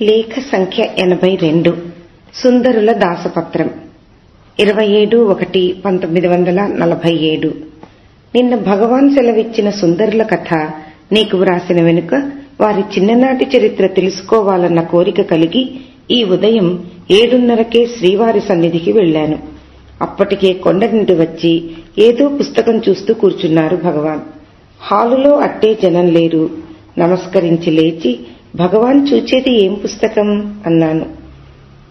లేఖ సంఖ్య ఎనభై రెండు. సుందరుల దాసపత్రం. ఇరవై ఏడు ఒకటి పంతొమ్మిది వందల నలభై ఏడు. నిన్న భగవాన్ సెలవిచ్చిన సుందరుల కథ నీకు వ్రాసిన వెనుక వారి చిన్ననాటి చరిత్ర తెలుసుకోవాలన్న కోరిక కలిగి ఈ ఉదయం ఏడున్నరకే శ్రీవారి సన్నిధికి వెళ్ళాను అప్పటికే కొండ నుండి వచ్చి ఏదో పుస్తకం చూస్తూ కూర్చున్నారు భగవాన్. హాలులో అట్టే జనం లేరు. నమస్కరించి లేచి భగవాన్ చూచేది ఏం పుస్తకం? అన్నాను.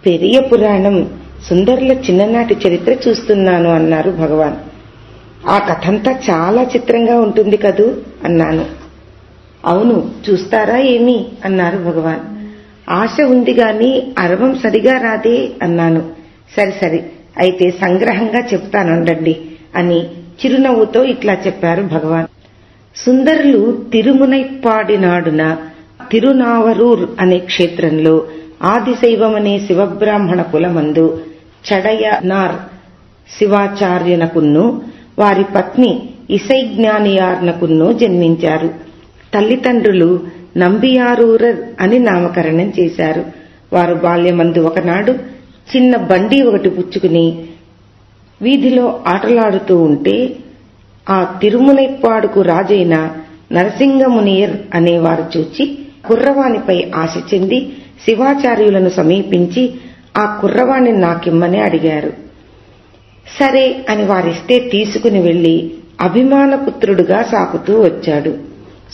పెరియ పురాణం సుందర్ల చిన్ననాటి చరిత్ర చూస్తున్నాను అన్నారు భగవాన్. ఆ కథంతా చాలా చిత్రంగా ఉంటుంది కదూ? అన్నాను. అవును చూస్తారా ఏమి? అన్నారు భగవాన్. ఆశ ఉంది గాని అరవం సరిగా రాదే అన్నాను. సరి సరి అయితే సంగ్రహంగా చెప్తానండండి అని చిరునవ్వుతో ఇట్లా చెప్పారు భగవాన్. సుందరులు తిరుమునైపాడినాడున తిరునావరూర్ అనే క్షేత్రంలో ఆదిశైవమనే శివబ్రాహ్మణ కులమందు చడయనార్ శివాచార్యునకున్ను వారి పత్ని ఇసైజ్ఞానియార్నకున్ను జన్మించారు. తల్లిదండ్రులు నంబియారూరర్ అని నామకరణం చేశారు. వారు బాల్యమందు ఒకనాడు చిన్న బండి ఒకటి పుచ్చుకుని వీధిలో ఆటలాడుతూ ఉంటే ఆ తిరుమునైపాడుకు రాజైన నరసింగమునియర్ అనేవారు చూచి కుర్రవానిపై ఆశ చెంది శివాచార్యులను సమీపించి ఆ కుర్రవాణ్ణి నాకిమ్మని అడిగారు. సరే అని వారిస్తే తీసుకుని వెళ్ళి అభిమానపుత్రుడుగా సాకుతూ వచ్చాడు.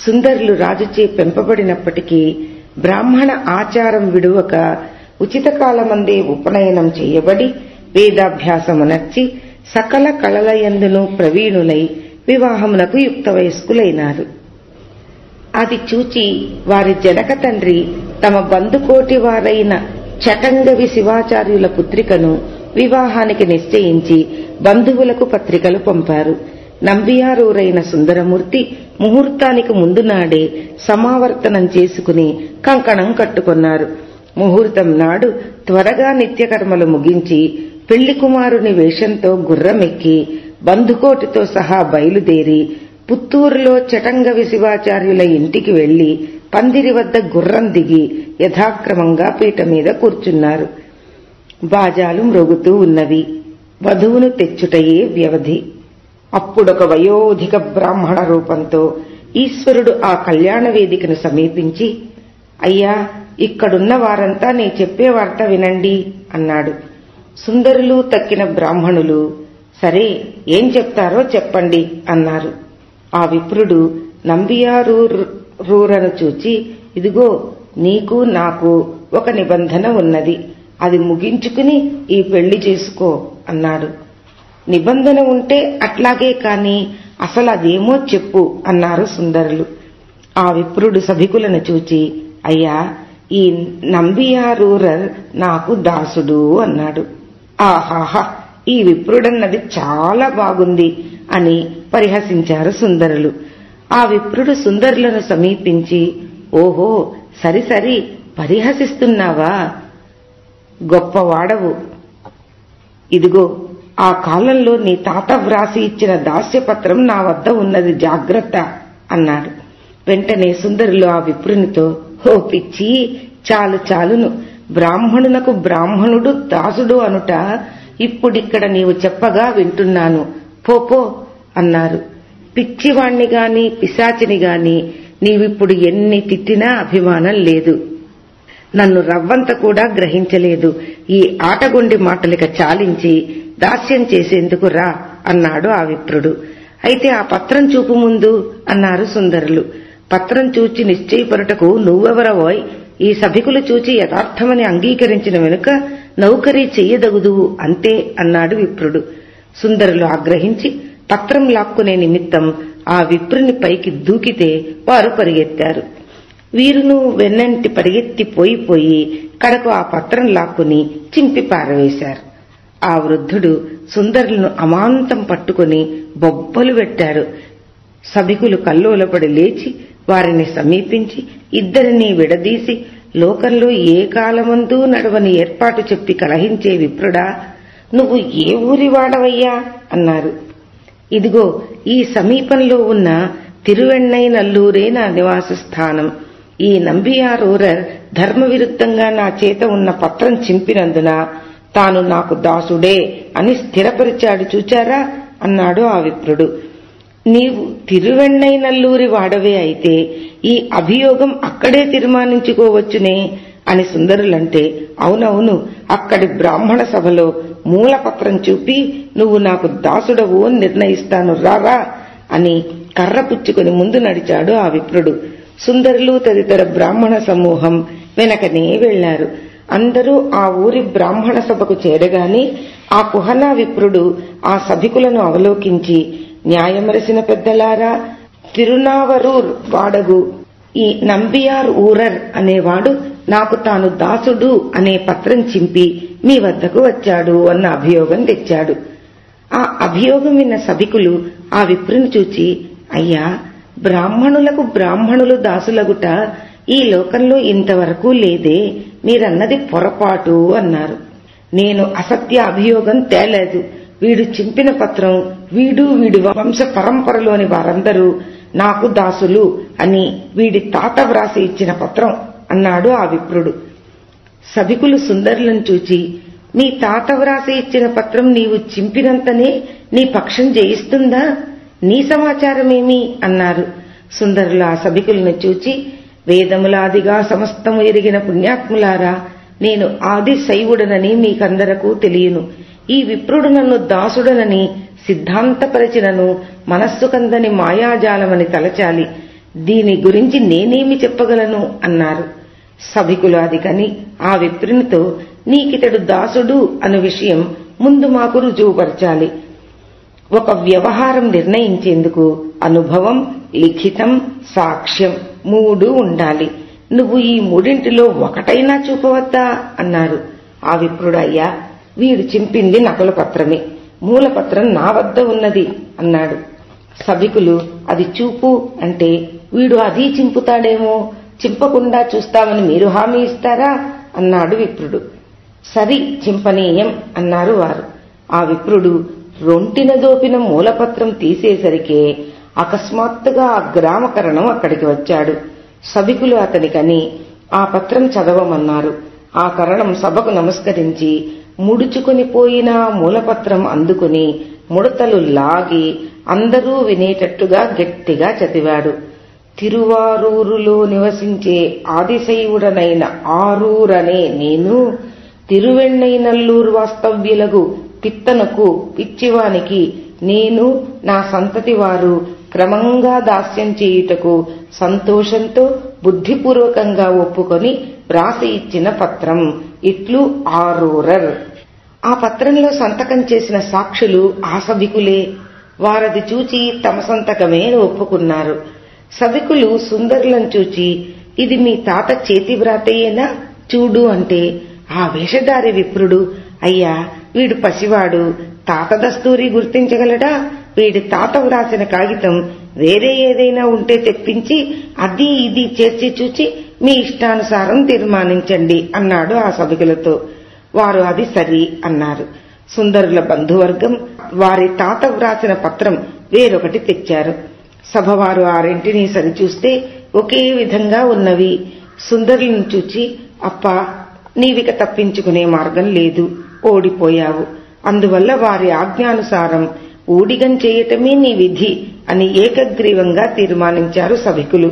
సుందరులు రాజుచే పెంపబడినప్పటికీ బ్రాహ్మణ ఆచారం విడువక ఉచిత కాలమందే ఉపనయనం చేయబడి వేదాభ్యాసమునర్చి సకల కళలయందును ప్రవీణులై వివాహమునకు యుక్త వయస్కులైనారు. అది చూచి వారి జనక తండ్రి తమ బంధుకోటి వారైన చటంగవి శివాచార్యుల పుత్రికను వివాహానికి నిశ్చయించి బంధువులకు పత్రికలు పంపారు. నంబియారూరైన సుందరమూర్తి ముహూర్తానికి ముందు నాడే సమావర్తనం చేసుకుని కంకణం కట్టుకున్నారు. ముహూర్తం నాడు త్వరగా నిత్యకర్మలు ముగించి పెళ్ళి కుమారుని వేషంతో గుర్రమెక్కి బంధుకోటితో సహా బయలుదేరి పుత్తూరులో చటంగవి శివాచార్యుల ఇంటికి వెళ్ళి పందిరి వద్ద గుర్రం దిగి యథాక్రమంగా పీట మీద కూర్చున్నారు. బాజాలు మ్రోగుతూ ఉన్నవి. వధువును తెచ్చుటయే వ్యవధి. అప్పుడొక వయోధిక బ్రాహ్మణ రూపంతో ఈశ్వరుడు ఆ కళ్యాణ వేదికను సమీపించి అయ్యా ఇక్కడున్న వారంతా నే చెప్పే వార్త వినండి అన్నాడు. సుందరులు తక్కిన బ్రాహ్మణులు సరే ఏం చెప్తారో చెప్పండి అన్నారు. ఆ విప్రుడు నంబియారూరను చూచి ఇదిగో నీకు నాకు ఒక నిబంధన ఉన్నది. అది ముగించుకుని ఈ పెళ్ళి చేసుకో అన్నాడు. నిబంధన ఉంటే అట్లాగే కాని అసలు అదేమో చెప్పు అన్నారు సుందరులు. ఆ విప్రుడు సభికులను చూచి అయ్యా ఈ నంబియారూరర్ నాకు దాసుడు అన్నాడు. ఆహాహా! ఈ విప్రుడన్నది చాలా బాగుంది అని పరిహసించారు సుందరులు. ఆ విప్రుడు సుందరులను సమీపించి ఓహో సరి సరి పరిహసిస్తున్నావా? గొప్పవాడవు. ఇదిగో ఆ కాలంలో నీ తాత వ్రాసి ఇచ్చిన దాస్యపత్రం నా వద్ద ఉన్నది జాగ్రత్త అన్నాడు. వెంటనే సుందరులు ఆ విప్రునితో హో పిచ్చి చాలు చాలును. బ్రాహ్మణునకు బ్రాహ్మణుడు దాసుడు అనుట ఇప్పుడిక్కడ నీవు చెప్పగా వింటున్నాను. పోపో అన్నారు. పిచ్చివాణ్ణి గాని పిశాచిని గాని నీవిప్పుడు ఎన్ని తిట్టినా అభిమానం లేదు. నన్ను రవ్వంత కూడా గ్రహించలేదు. ఈ ఆటగుండి మాటలిక చాలించి దాస్యం చేసేందుకు రా అన్నాడు ఆ విప్రుడు. అయితే ఆ పత్రం చూపు ముందు అన్నారు సుందరులు. పత్రం చూచి నిశ్చయపరుటకు నువ్వెవరవోయ్? ఈ సభికులు చూచి యథార్థమని అంగీకరించిన వెనుక నౌకరీ చెయ్యదగుదు అంతే అన్నాడు విప్రుడు. సుందరులు ఆగ్రహించి పత్రం లాక్కునే నిమిత్తం ఆ విప్రుని పైకి దూకితే వారు పరిగెత్తారు. వీరును వెన్నంటి పరిగెత్తి పోయిపోయి కడకు ఆ పత్రం లాక్కుని చింపి పారవేశారు. ఆ వృద్ధుడు సుందరులను అమాంతం పట్టుకుని బొబ్బలు పెట్టాడు. సభికులు కల్లోలపడి లేచి వారిని సమీపించి ఇద్దరినీ విడదీసి లోకంలో ఏ కాలమందు నడవని ఏర్పాటు చెప్పి కలహించే విప్రుడా నువ్వు ఏ ఊరి వాడవయ్యా? అన్నారు. ఇదిగో ఈ సమీపంలో ఉన్న తిరువెన్నై నల్లూరే నా నివాస స్థానం. ఈ నంబియారూరర్ ధర్మ విరుద్ధంగా నా చేత ఉన్న పత్రం చింపినందున తాను నాకు దాసుడే అని స్థిరపరిచాడు చూచారా? అన్నాడు ఆ విప్రుడు. నీవు తిరువెన్నైనల్లూరి వాడవే అయితే ఈ అభియోగం అక్కడే తీర్మానించుకోవచ్చునే అని సుందరులంటే అవునవును అక్కడి బ్రాహ్మణ సభలో మూలపత్రం చూపి నువ్వు నాకు దాసుడవు అని నిర్ణయిస్తాను రారా అని కర్ర పుచ్చుకుని ముందు నడిచాడు ఆ విప్రుడు. సుందరులు తదితర బ్రాహ్మణ సమూహం వెనకనే వెళ్ళారు అందరూ ఆ ఊరి బ్రాహ్మణ సభకు చేరగాని ఆ కుహనా విప్రుడు ఆ సభికులను అవలోకించి న్యాయమరసిన పెద్దలారా తిరునావరూర్ వాడగు. ఈ నంబియార్ ఊరర్ అనేవాడు నాకు తాను దాసుడు అనే పత్రం చింపి మీ వద్దకు వచ్చాడు అన్న అభియోగం తెచ్చాడు. ఆ అభియోగం విన్న సభికులు ఆ విప్రుని చూచి అయ్యా బ్రాహ్మణులకు బ్రాహ్మణులు దాసులగుట ఈ లోకంలో ఇంతవరకు లేదే మీరన్నది పొరపాటు అన్నారు. నేను అసత్య అభియోగం తేలేదు. వీడు చింపిన పత్రం వీడు వీడి వంశ పరంపరలోని వారందరూ నాకు దాసులు అని వీడి తాత వ్రాసి ఇచ్చిన పత్రం అన్నాడు ఆ విప్రుడు. సభికులు సుందరులను చూచి మీ తాత వ్రాసి ఇచ్చిన పత్రం నీవు చింపినంతనే నీ పక్షం జయిస్తుందా? నీ సమాచారమేమి? అన్నారు. సుందరులు ఆ సభికులను చూచి వేదములాదిగా సమస్తము ఎరిగిన పుణ్యాత్ములారా నేను ఆది శైవుడనని మీకందరకు తెలియను. ఈ విప్రుడు నన్ను దాసుడనని సిద్ధాంతపరచినను మనస్సు కందని మాయాజాలమని తలచాలి. దీని గురించి నేనేమి చెప్పగలను? అన్నారు. సభికులు అది కని ఆ విప్రునితో నీకితడు దాసుడు అను విషయం ముందు మాకు రుజువుపరచాలి. ఒక వ్యవహారం నిర్ణయించేందుకు అనుభవం లిఖితం సాక్ష్యం మూడు ఉండాలి. నువ్వు ఈ మూడింటిలో ఒకటైనా చూపవద్దా? అన్నారు. ఆ విప్రుడయ్యా వీడు చింపింది నకలు పత్రమే మూలపత్రం నా వద్ద ఉన్నది అన్నాడు. సభికులు అది చూపు అంటే వీడు అది చింపుతాడేమో చింపకుండా చూస్తామని మీరు హామీ ఇస్తారా? అన్నాడు విప్రుడు. సరి చింపనీయం అన్నారు వారు. ఆ విప్రుడు రొంటిన దోపిన మూలపత్రం తీసేసరికే అకస్మాత్తుగా ఆ గ్రామకరణం అక్కడికి వచ్చాడు. సభికులు అతనికని ఆ పత్రం చదవమన్నారు. ఆ కరణం సభకు నమస్కరించి ముడుచుకొని పోయిన మూలపత్రం అందుకుని ముడతలు లాగి అందరూ వినేటట్టుగా గట్టిగా చదివాడు. తిరువారూరులో నివసించే ఆదిశైవుడనైన ఆరూరనే నేను తిరువెన్నైనల్లూరు వాస్తవ్యులకు పిత్తనకు పిచ్చివానికి నేను నా సంతతి వారు క్రమంగా దాస్యం చేయుటకు సంతోషంతో బుద్ధిపూర్వకంగా ఒప్పుకొని వ్రాసి ఇచ్చిన పత్రం. ఇట్లు ఆరూరర్. ఆ పత్రంలో సంతకం చేసిన సాక్షులు ఆ సభికులే వారది చూచి తమ సంతకమే ఒప్పుకున్నారు. సభికులు సుందరులను చూచి ఇది మీ తాత చేతి వ్రాతయేనా? చూడు అంటే ఆ వేషధారి విప్రుడు. అయ్యా వీడు పసివాడు. తాత దస్తూరి గుర్తించగలడా? వీడి తాత వ్రాసిన కాగితం వేరే ఏదైనా ఉంటే తెప్పించి అది ఇది చేర్చి చూచి మీ ఇష్టానుసారం తీర్మానించండి అన్నాడు ఆ సభికులతో వారు అది సరి అన్నారు. సుందరుల బంధువర్గం వారి తాత వ్రాసిన పత్రం వేరొకటి తెచ్చారు. సభవారు ఆ రెంటిని సరిచూస్తే ఒకే విధంగా ఉన్నవి. సుందరులను చూచి అప్ప నీవిక తప్పించుకునే మార్గం లేదు. ఓడిపోయావు. అందువల్ల వారి ఆజ్ఞానుసారం ఊడిగం చేయటమే నీ విధి అని ఏకగ్రీవంగా తీర్మానించారు సభికులు.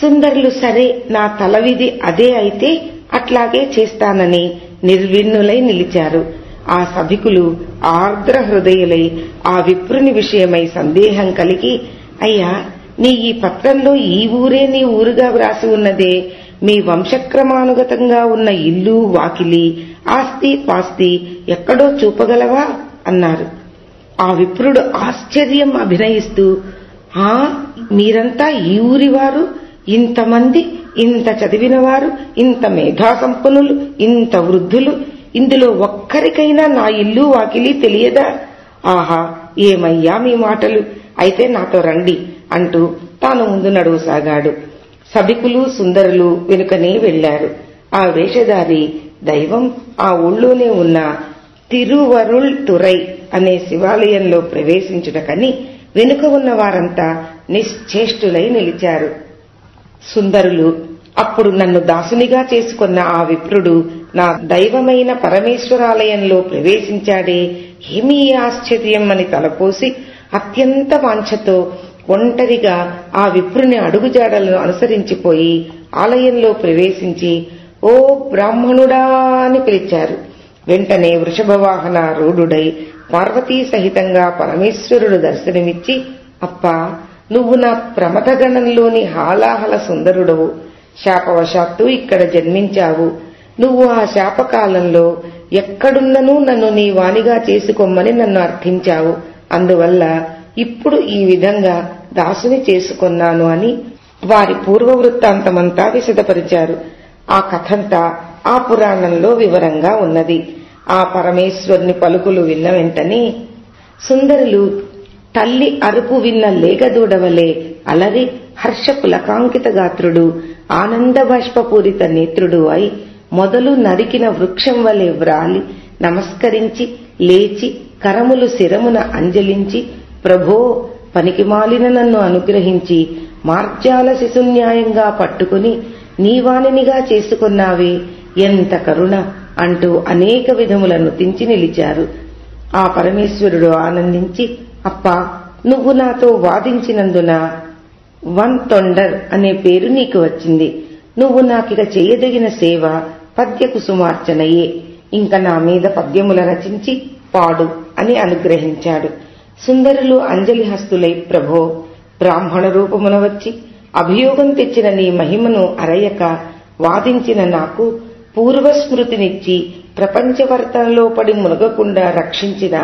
సుందరులు సరే నా తల విధి అదే అయితే అట్లాగే చేస్తానని నిర్విన్నులై నిలిచారు. ఆ సభికులు ఆర్ద్ర హృదయులై ఆ విప్రుని విషయమై సందేహం కలిగి అయ్యా నీ ఈ పత్రంలో ఈ ఊరే నీ ఊరుగా వ్రాసి ఉన్నదే. మీ వంశక్రమానుగతంగా ఉన్న ఇల్లు వాకిలి ఆస్తి పాస్తి ఎక్కడో చూపగలవా అన్నారు. ఆ విప్రుడు ఆశ్చర్యం అభినయిస్తూ ఆ మీరంతా ఈ ఊరివారు ఇంతమంది ఇంత చదివినవారు ఇంత మేధాసంపన్నులు ఇంత వృద్ధులు ఇందులో ఒక్కరికైనా నా ఇల్లు వాకిలి తెలియదా? ఆహా ఏమయ్యా మీ మాటలు? అయితే నాతో రండి అంటూ తాను ముందు నడువసాగాడు. సభికులు సుందరులు వెనుకనే వెళ్ళారు ఆ వేషధారి దైవం ఆ ఊళ్ళోనే ఉన్న తిరువరుళ్ తురై అనే శివాలయంలో ప్రవేశించుటకని వెనుక ఉన్న వారంతా నిశ్చేష్టులై నిలిచారు. సుందరులు అప్పుడు నన్ను దాసునిగా చేసుకున్న ఆ విప్రుడు నా దైవమైన పరమేశ్వరాలయంలో ప్రవేశించాడే. ఏమీ ఆశ్చర్యం అని తలపోసి అత్యంత వాంఛతో ఒంటరిగా ఆ విప్రుని అడుగుజాడలను అనుసరించిపోయి ఆలయంలో ప్రవేశించి ఓ బ్రాహ్మణుడా అని పిలిచారు. వెంటనే వృషభవాహన రూఢుడై పార్వతీ సహితంగా పరమేశ్వరుడు దర్శనమిచ్చి అప్పా నువ్వు నా ప్రమథగణంలోని హాలాహల సుందరుడవు. శాపవశాత్తు ఇక్కడ జన్మించావు. నువ్వు ఆ శాపకాలంలో ఎక్కడున్ననూ నన్ను నీ వాణిగా చేసుకోమని నన్ను అర్థించావు. అందువల్ల ఇప్పుడు ఈ విధంగా దాసుని చేసుకున్నాను అని వారి పూర్వ వృత్తాంతమంతా విశదపరిచారు. ఆ కథంతా ఆ పురాణంలో వివరంగా ఉన్నది. ఆ పరమేశ్వరుని పలుకులు విన్న వెంటనే సుందరులు తల్లి అరుపు విన్న లేగదూడవలే అలరి హర్ష పులకాంకిత గాత్రుడు ఆనంద బాష్పపూరిత నేత్రుడు అయి మొదలు నరికిన వృక్షం వలె వ్రాలి నమస్కరించి లేచి కరములు శిరమున అంజలించి ప్రభో పనికిమాలిన నన్ను అనుగ్రహించి మార్జాల శిశున్యాయంగా పట్టుకుని నీవాణినిగా చేసుకున్నావే ఎంత కరుణ అంటూ అనేక విధములను తించి నిలిచారు. ఆ పరమేశ్వరుడు ఆనందించి అప్పా నువ్వు నాతో వాదించినందున వన్ తొండర్ అనే పేరు నీకు వచ్చింది. నువ్వు నాకిక చేయదగిన సేవ పద్య కుసుమార్చనయే ఇంక నా మీద పద్యముల రచించి పాడు అని అనుగ్రహించాడు. సుందరులు అంజలి హస్తులై ప్రభో బ్రాహ్మణ రూపమున వచ్చి అభియోగం తెచ్చిన నీ మహిమను అరయక వాదించిన నాకు పూర్వస్మృతినిచ్చి ప్రపంచవర్తనలో పడి మునగకుండా రక్షించిన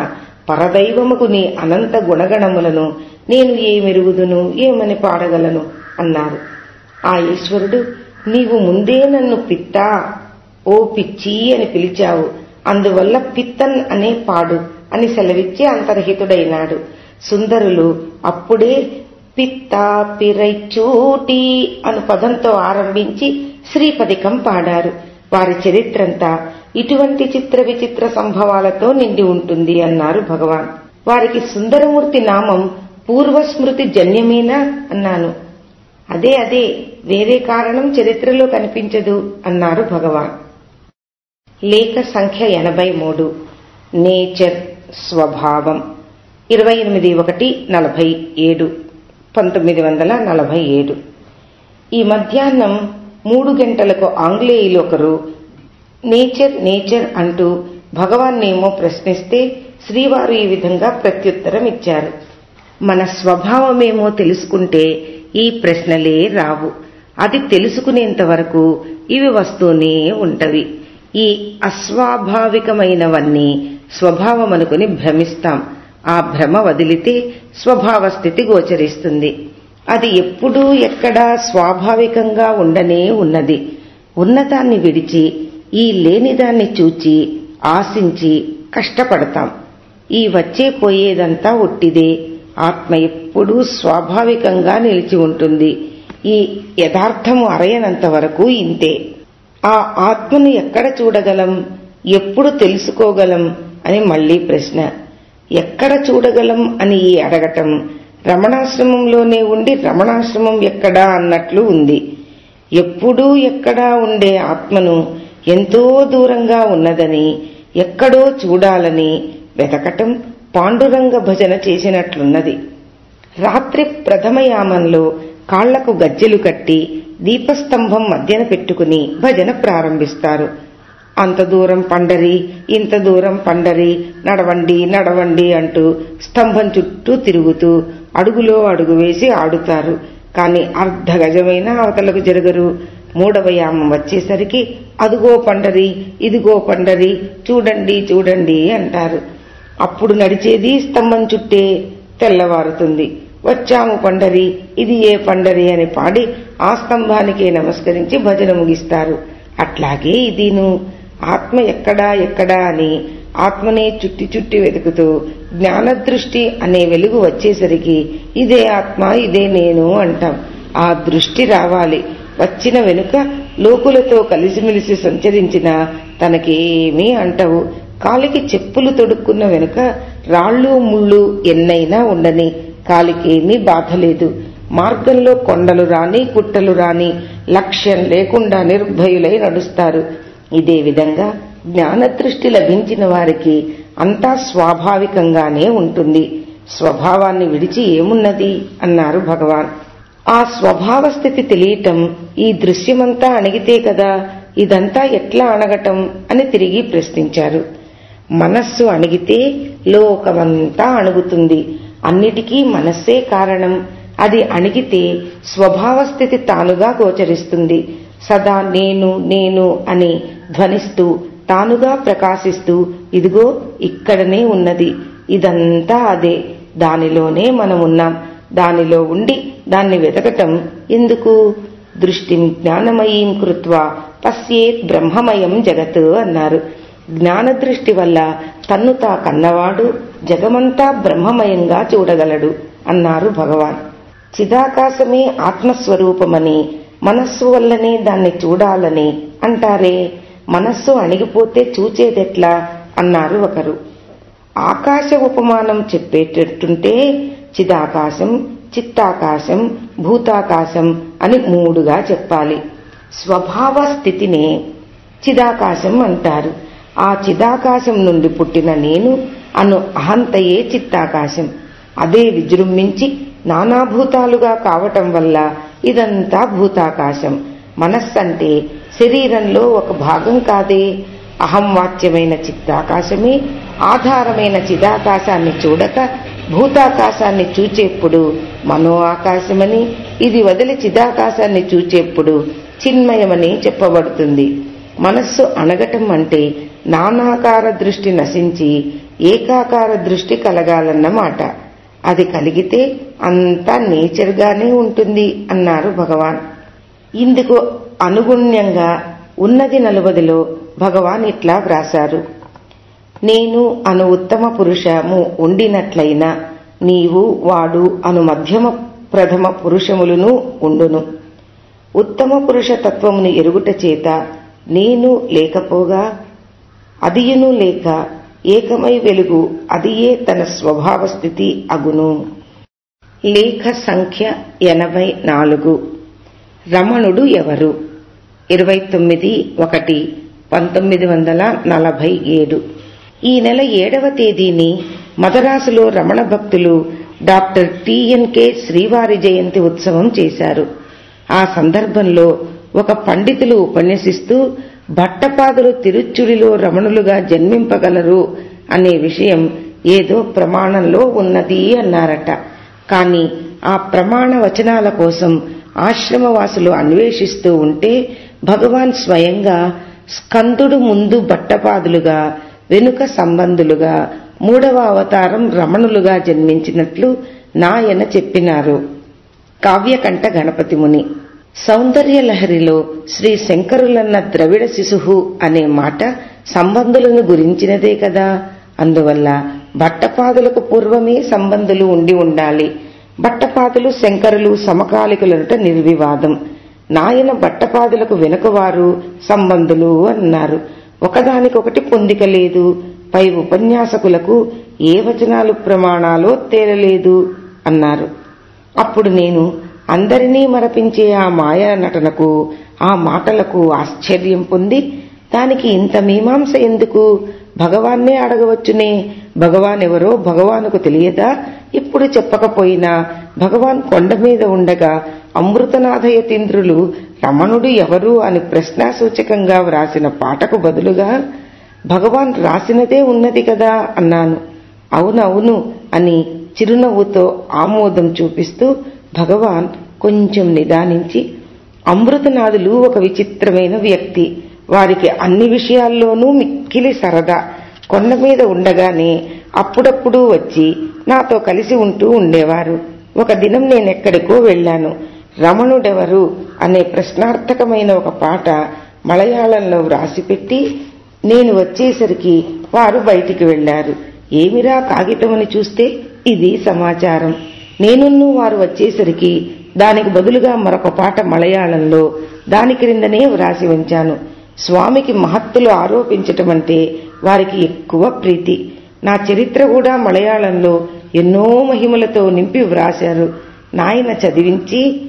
పరదైవముకు నీ అనంత గుణగణములను నేను ఏమెరుగుదును ఏమని పాడగలను? అన్నారు. ఆ ఈశ్వరుడు నీవు ముందే నన్ను పిత్తా ఓ పిచ్చి అని పిలిచావు. అందువల్ల పిత్తన్ అనే పాడు అని సెలవిచ్చి అంతర్హితుడైనాడు. సుందరులు అప్పుడే పిత్తా పిరైచూటి అను పదంతో ఆరంభించి శ్రీపదికం పాడారు. వారి చరిత్రంతా ఇటువంటి చిత్ర విచిత్ర సంభవాలతో నిండి ఉంటుంది అన్నారు భగవాన్. వారికి సుందరమూర్తి నామం పూర్వస్మృతి జన్యమేనా? అన్నాను. అదే అదే వేరే కారణం చరిత్రలో కనిపించదు అన్నారు భగవాన్. లేఖ సంఖ్య ఎనభై మూడు. నేచర్ స్వభావం. ఇరవై ఎనిమిది ఒకటి నలభై ఏడు. పంతొమ్మిది వందల నలభై ఏడు. ఈ మధ్యాహ్నం మూడు గంటలకు ఆంగ్లేయులు ఒకరు నేచర్ నేచర్ అంటూ భగవాన్నేమో ప్రశ్నిస్తే శ్రీవారు ఈ విధంగా ప్రత్యుత్తరం ఇచ్చారు. మన స్వభావమేమో తెలుసుకుంటే ఈ ప్రశ్నలే రావు. అది తెలుసుకునేంత వరకు ఇవి వస్తూనే ఉంటవి. ఈ అస్వాభావికమైనవన్నీ స్వభావం అనుకుని భ్రమిస్తాం. ఆ భ్రమ వదిలితే స్వభావ స్థితి గోచరిస్తుంది. అది ఎప్పుడూ ఎక్కడా స్వాభావికంగా ఉండనే ఉన్నది. ఉన్నదాన్ని విడిచి ఈ లేనిదాన్ని చూచి ఆశించి కష్టపడతాం. ఈ వచ్చే పోయేదంతా ఒట్టిదే. ఆత్మ ఎప్పుడూ స్వాభావికంగా నిలిచి ఉంటుంది. ఈ యథార్థము అరయనంత వరకు ఇంతే. ఆ ఆత్మను ఎక్కడ చూడగలం? ఎప్పుడు తెలుసుకోగలం? అని మళ్ళీ ప్రశ్న. ఎక్కడ చూడగలం అని ఈ అడగటం? రమణాశ్రమంలోనే ఉండి రమణాశ్రమం ఎక్కడా అన్నట్లు ఉంది. ఎప్పుడూ ఎక్కడా ఉండే ఆత్మను ఎంతో దూరంగా ఉన్నదని ఎక్కడో చూడాలని వెతకటం పాండురంగ భజన చేసినట్లున్నది. రాత్రి ప్రథమయామంలో కాళ్ళకు గజ్జెలు కట్టి దీపస్తంభం మధ్యన పెట్టుకుని భజన ప్రారంభిస్తారు. అంత దూరం పండరి ఇంత దూరం పండరి నడవండి నడవండి అంటూ స్తంభం చుట్టూ తిరుగుతూ అడుగులో అడుగు వేసి ఆడుతారు. కాని అర్ధ గజమైన అవతలకు జరగరు. మూడవ యామం వచ్చేసరికి అదుగో పండరి ఇదిగో పండరి చూడండి చూడండి అంటారు. అప్పుడు నడిచేది స్తంభం చుట్టే తెల్లవారుతుంది. వచ్చాము పండరి ఇది ఏ పండరి అని పాడి ఆ స్తంభానికే నమస్కరించి భజన ముగిస్తారు. అట్లాగే ఇదిను ఆత్మ ఎక్కడా ఎక్కడా అని ఆత్మనే చుట్టి చుట్టి వెతుకుతూ జ్ఞానదృష్టి అనే వెలుగు వచ్చేసరికి ఇదే ఆత్మ ఇదే నేను అంటాం. ఆ దృష్టి రావాలి. వచ్చిన వెనుక లోకులతో కలిసిమెలిసి సంచరించినా తనకేమీ అంటవు. కాలికి చెప్పులు తొడుక్కున్న వెనుక రాళ్ళు ముళ్ళు ఎన్నైనా ఉండని కాలికేమీ బాధలేదు మార్గంలో కొండలు రాని కుట్టలు రాని లక్ష్యం లేకుండా నిర్భయులై నడుస్తారు. ఇదే విధంగా జ్ఞానదృష్టి లభించిన వారికి అంతా స్వాభావికంగానే ఉంటుంది. స్వభావాన్ని విడిచి ఏమున్నది? అన్నారు భగవాన్. ఆ స్వభావ స్థితి తెలియటం ఈ దృశ్యమంతా అణిగితే కదా ఇదంతా ఎట్లా అణగటం అని తిరిగి ప్రశ్నించారు. మనస్సు అణిగితే లోకమంతా అణుగుతుంది. అన్నిటికీ మనస్సే కారణం. అది అణిగితే స్వభావస్థితి తానుగా గోచరిస్తుంది. సదా నేను నేను అని ధ్వనిస్తూ తానుగా ప్రకాశిస్తూ ఇదిగో ఇక్కడనే ఉన్నది. ఇదంతా అదే. దానిలోనే మనం ఉన్నాం దానిలో ఉండి దాన్ని వెతకటం ఎందుకు? దృష్టిని జ్ఞానమయీం కృత్వా పశ్యేత్ బ్రహ్మమయం జగత్ అన్నారు. జ్ఞానదృష్టి వల్ల తన్ను తా కన్నవాడు జగమంతా బ్రహ్మమయంగా చూడగలడు అన్నారు భగవాన్. చిదాకాశమే ఆత్మస్వరూపమని మనస్సు వల్లనే దాన్ని చూడాలని అంటారే? మనస్సు అణిగిపోతే చూచేదెట్లా? అన్నారు ఒకరు. ఆకాశ ఉపమానం చెప్పేటట్టుంటే చిదాకాశం చిత్తాకాశం భూతాకాశం అని మూడుగా చెప్పాలి. స్వభావ స్థితినే చిదాకాశం అంటారు. ఆ చిదాకాశం నుండి పుట్టిన నేను అను అహంతయే చిత్తాకాశం. అదే విజృంభించి నానాభూతాలుగా కావటం వల్ల ఇదంతా భూతాకాశం. మనస్సంటే శరీరంలో ఒక భాగం కాదే. అహంవాచ్యమైన చిత్తాకాశమే ఆధారమైన చిదాకాశాన్ని చూడక భూతాకాశాన్ని చూచేప్పుడు మనో ఆకాశమని ఇది వదిలి చిదాకాశాన్ని చూచేప్పుడు చిన్మయమని చెప్పబడుతుంది. మనస్సు అణగటం అంటే నానాకార దృష్టి నశించి ఏకాకార దృష్టి కలగాలన్నమాట అది కలిగితే అంతా నేచర్గానే ఉంటుంది అన్నారు భగవాన్. ఇందుకు అనుగుణ్యంగా ఉన్నది నలువదిలో భగవాన్ ఇట్లా వ్రాశారు. నేను అను ఉత్తమ పురుషము ఉండినట్లయినా నీవు వాడు అను మధ్యమ ప్రథమ పురుషములను ఉండును. ఉత్తమ పురుష తత్వమును ఎరుగుట చేత నేను లేకపోగా అదియును లేక ఏకమై వెలుగు అదియే తన స్వభావ స్థితి అగును. లేఖ సంఖ్య ఎనభై నాలుగు. రమణుడు ఎవరు? ఇరవై తొమ్మిది ఒకటి పంతొమ్మిది వందల నలభై ఏడు. ఈ నెల ఏడవ తేదీని మదరాసులో రమణ భక్తులు డాక్టర్ టిఎన్కే శ్రీవారి జయంతి ఉత్సవం చేశారు. ఆ సందర్భంలో ఒక పండితులు ఉపన్యసిస్తూ భట్టపాదులు తిరుచుడిలో రమణులుగా జన్మింపగలరు అనే విషయం ఏదో ప్రమాణంలో ఉన్నది అన్నారట. కాని ఆ ప్రమాణ వచనాల కోసం ఆశ్రమవాసులు అన్వేషిస్తూ ఉంటే భగవాన్ స్వయంగా స్కందుడు ముందు భట్టపాదులుగా వెనుక సంబంధులుగా మూడవ అవతారం రమణులుగా జన్మించినట్లు నాయన చెప్పినారు. కావ్యకంఠ గణపతి ముని సౌందర్య లహరిలో శ్రీ శంకరులన్న ద్రవిడ శిశుహు అనే మాట సంబంధులను గురించినదే కదా. అందువల్ల భట్టపాదులకు పూర్వమే సంబంధులు ఉండి ఉండాలి. భట్టపాదులు శంకరులు సమకాలికులనుట నిర్వివాదం. నాయన భట్టపాదులకు వెనుకవారు సంబంధులు అన్నారు. ఒకదానికొకటి పొందిక లేదు. పై ఉపన్యాసకులకు ఏ వచనాలు ప్రమాణాలో తేలలేదు అన్నారు. అప్పుడు నేను అందరినీ మరపించే ఆ మాయా నటనకు ఆ మాటలకు ఆశ్చర్యం పొంది దానికి ఇంత మీమాంస ఎందుకు? భగవాన్నే అడగవచ్చునే? భగవాన్ ఎవరో భగవానుకు తెలియదా? ఇప్పుడు చెప్పకపోయినా భగవాన్ కొండ మీద ఉండగా అమృతనాథయతీంద్రులు రమణుడు ఎవరు అని ప్రశ్నాసూచకంగా వ్రాసిన పాటకు బదులుగా భగవాన్ రాసినదే ఉన్నది కదా అన్నాను. అవునవును అని చిరునవ్వుతో ఆమోదం చూపిస్తూ భగవాన్ కొంచెం నిదానించి అమృతనాథులు ఒక విచిత్రమైన వ్యక్తి. వారికి అన్ని విషయాల్లోనూ మిక్కిలి సరదా. కొండ మీద ఉండగానే అప్పుడప్పుడు వచ్చి నాతో కలిసి ఉంటూ ఉండేవారు. ఒక దినం నేనెక్కడికో వెళ్ళాను రమణుడెవరు? అనే ప్రశ్నార్థకమైన ఒక పాట మలయాళంలో వ్రాసిపెట్టి నేను వచ్చేసరికి వారు బయటికి వెళ్ళారు ఏమిరా కాగితమని చూస్తే? ఇది సమాచారం. నేనున్ను వారు వచ్చేసరికి దానికి బదులుగా మరొక పాట మలయాళంలో దాని క్రిందనే వ్రాసి ఉంచాను. స్వామికి మహత్తులు ఆరోపించటం అంటే వారికి ఎక్కువ ప్రీతి. నా చరిత్ర కూడా మలయాళంలో ఎన్నో మహిమలతో నింపి వ్రాశారు. నాయన చదివించి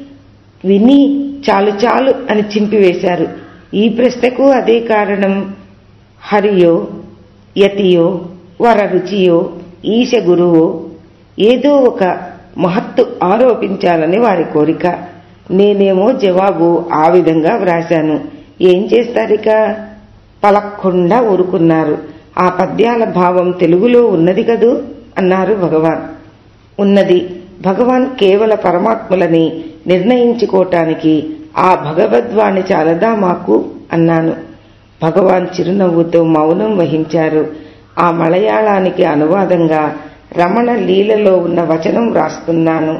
విని చాలు చాలు అని చింపివేశారు. ఈ ప్రశ్నకు అదే కారణం. హరియో యతియో వరరుచియో ఈశ గురువో ఏదో ఒక మహత్తు ఆరోపించాలని వారి కోరిక. నేనేమో జవాబు ఆ విధంగా వ్రాశాను. ఏం చేస్తారిక? పలక్కుండా ఊరుకున్నారు. ఆ పద్యాల భావం తెలుగులో ఉన్నది కదూ? అన్నారు భగవాన్. ఉన్నది. భగవాన్ కేవల పరమాత్ములని. నిర్ణయించుకోవటానికి ఆ భగవద్వాణి చాలదా మాకు అన్నాను. భగవాన్ చిరునవ్వుతో మౌనం వహించారు. ఆ మలయాళానికి అనువాదంగా రమణ లీలలో ఉన్న వచనం రాస్తున్నాను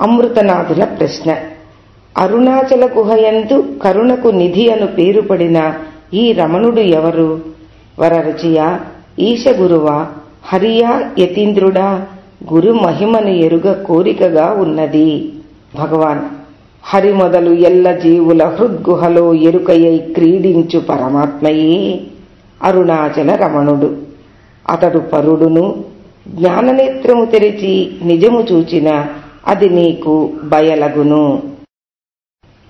అమృతనాథుల ప్రశ్న. అరుణాచల గుహయందు కరుణకు నిధి అను పేరు పడిన ఈ రమణుడు ఎవరు? వరరుచియా ఈశగురువా హరియా యతీంద్రుడా గురు మహిమను ఎరుగ కోరికగా ఉన్నది. భగవాన్ హరి మొదలు ఎల్ల జీవుల హృద్గుహలో ఎరుకయ్యై క్రీడించు పరమాత్మయే అరుణాచల రమణుడు. అతడు పరుడును జ్ఞాననేత్రము తెరిచి నిజము చూచిన అది నీకు బయలగును.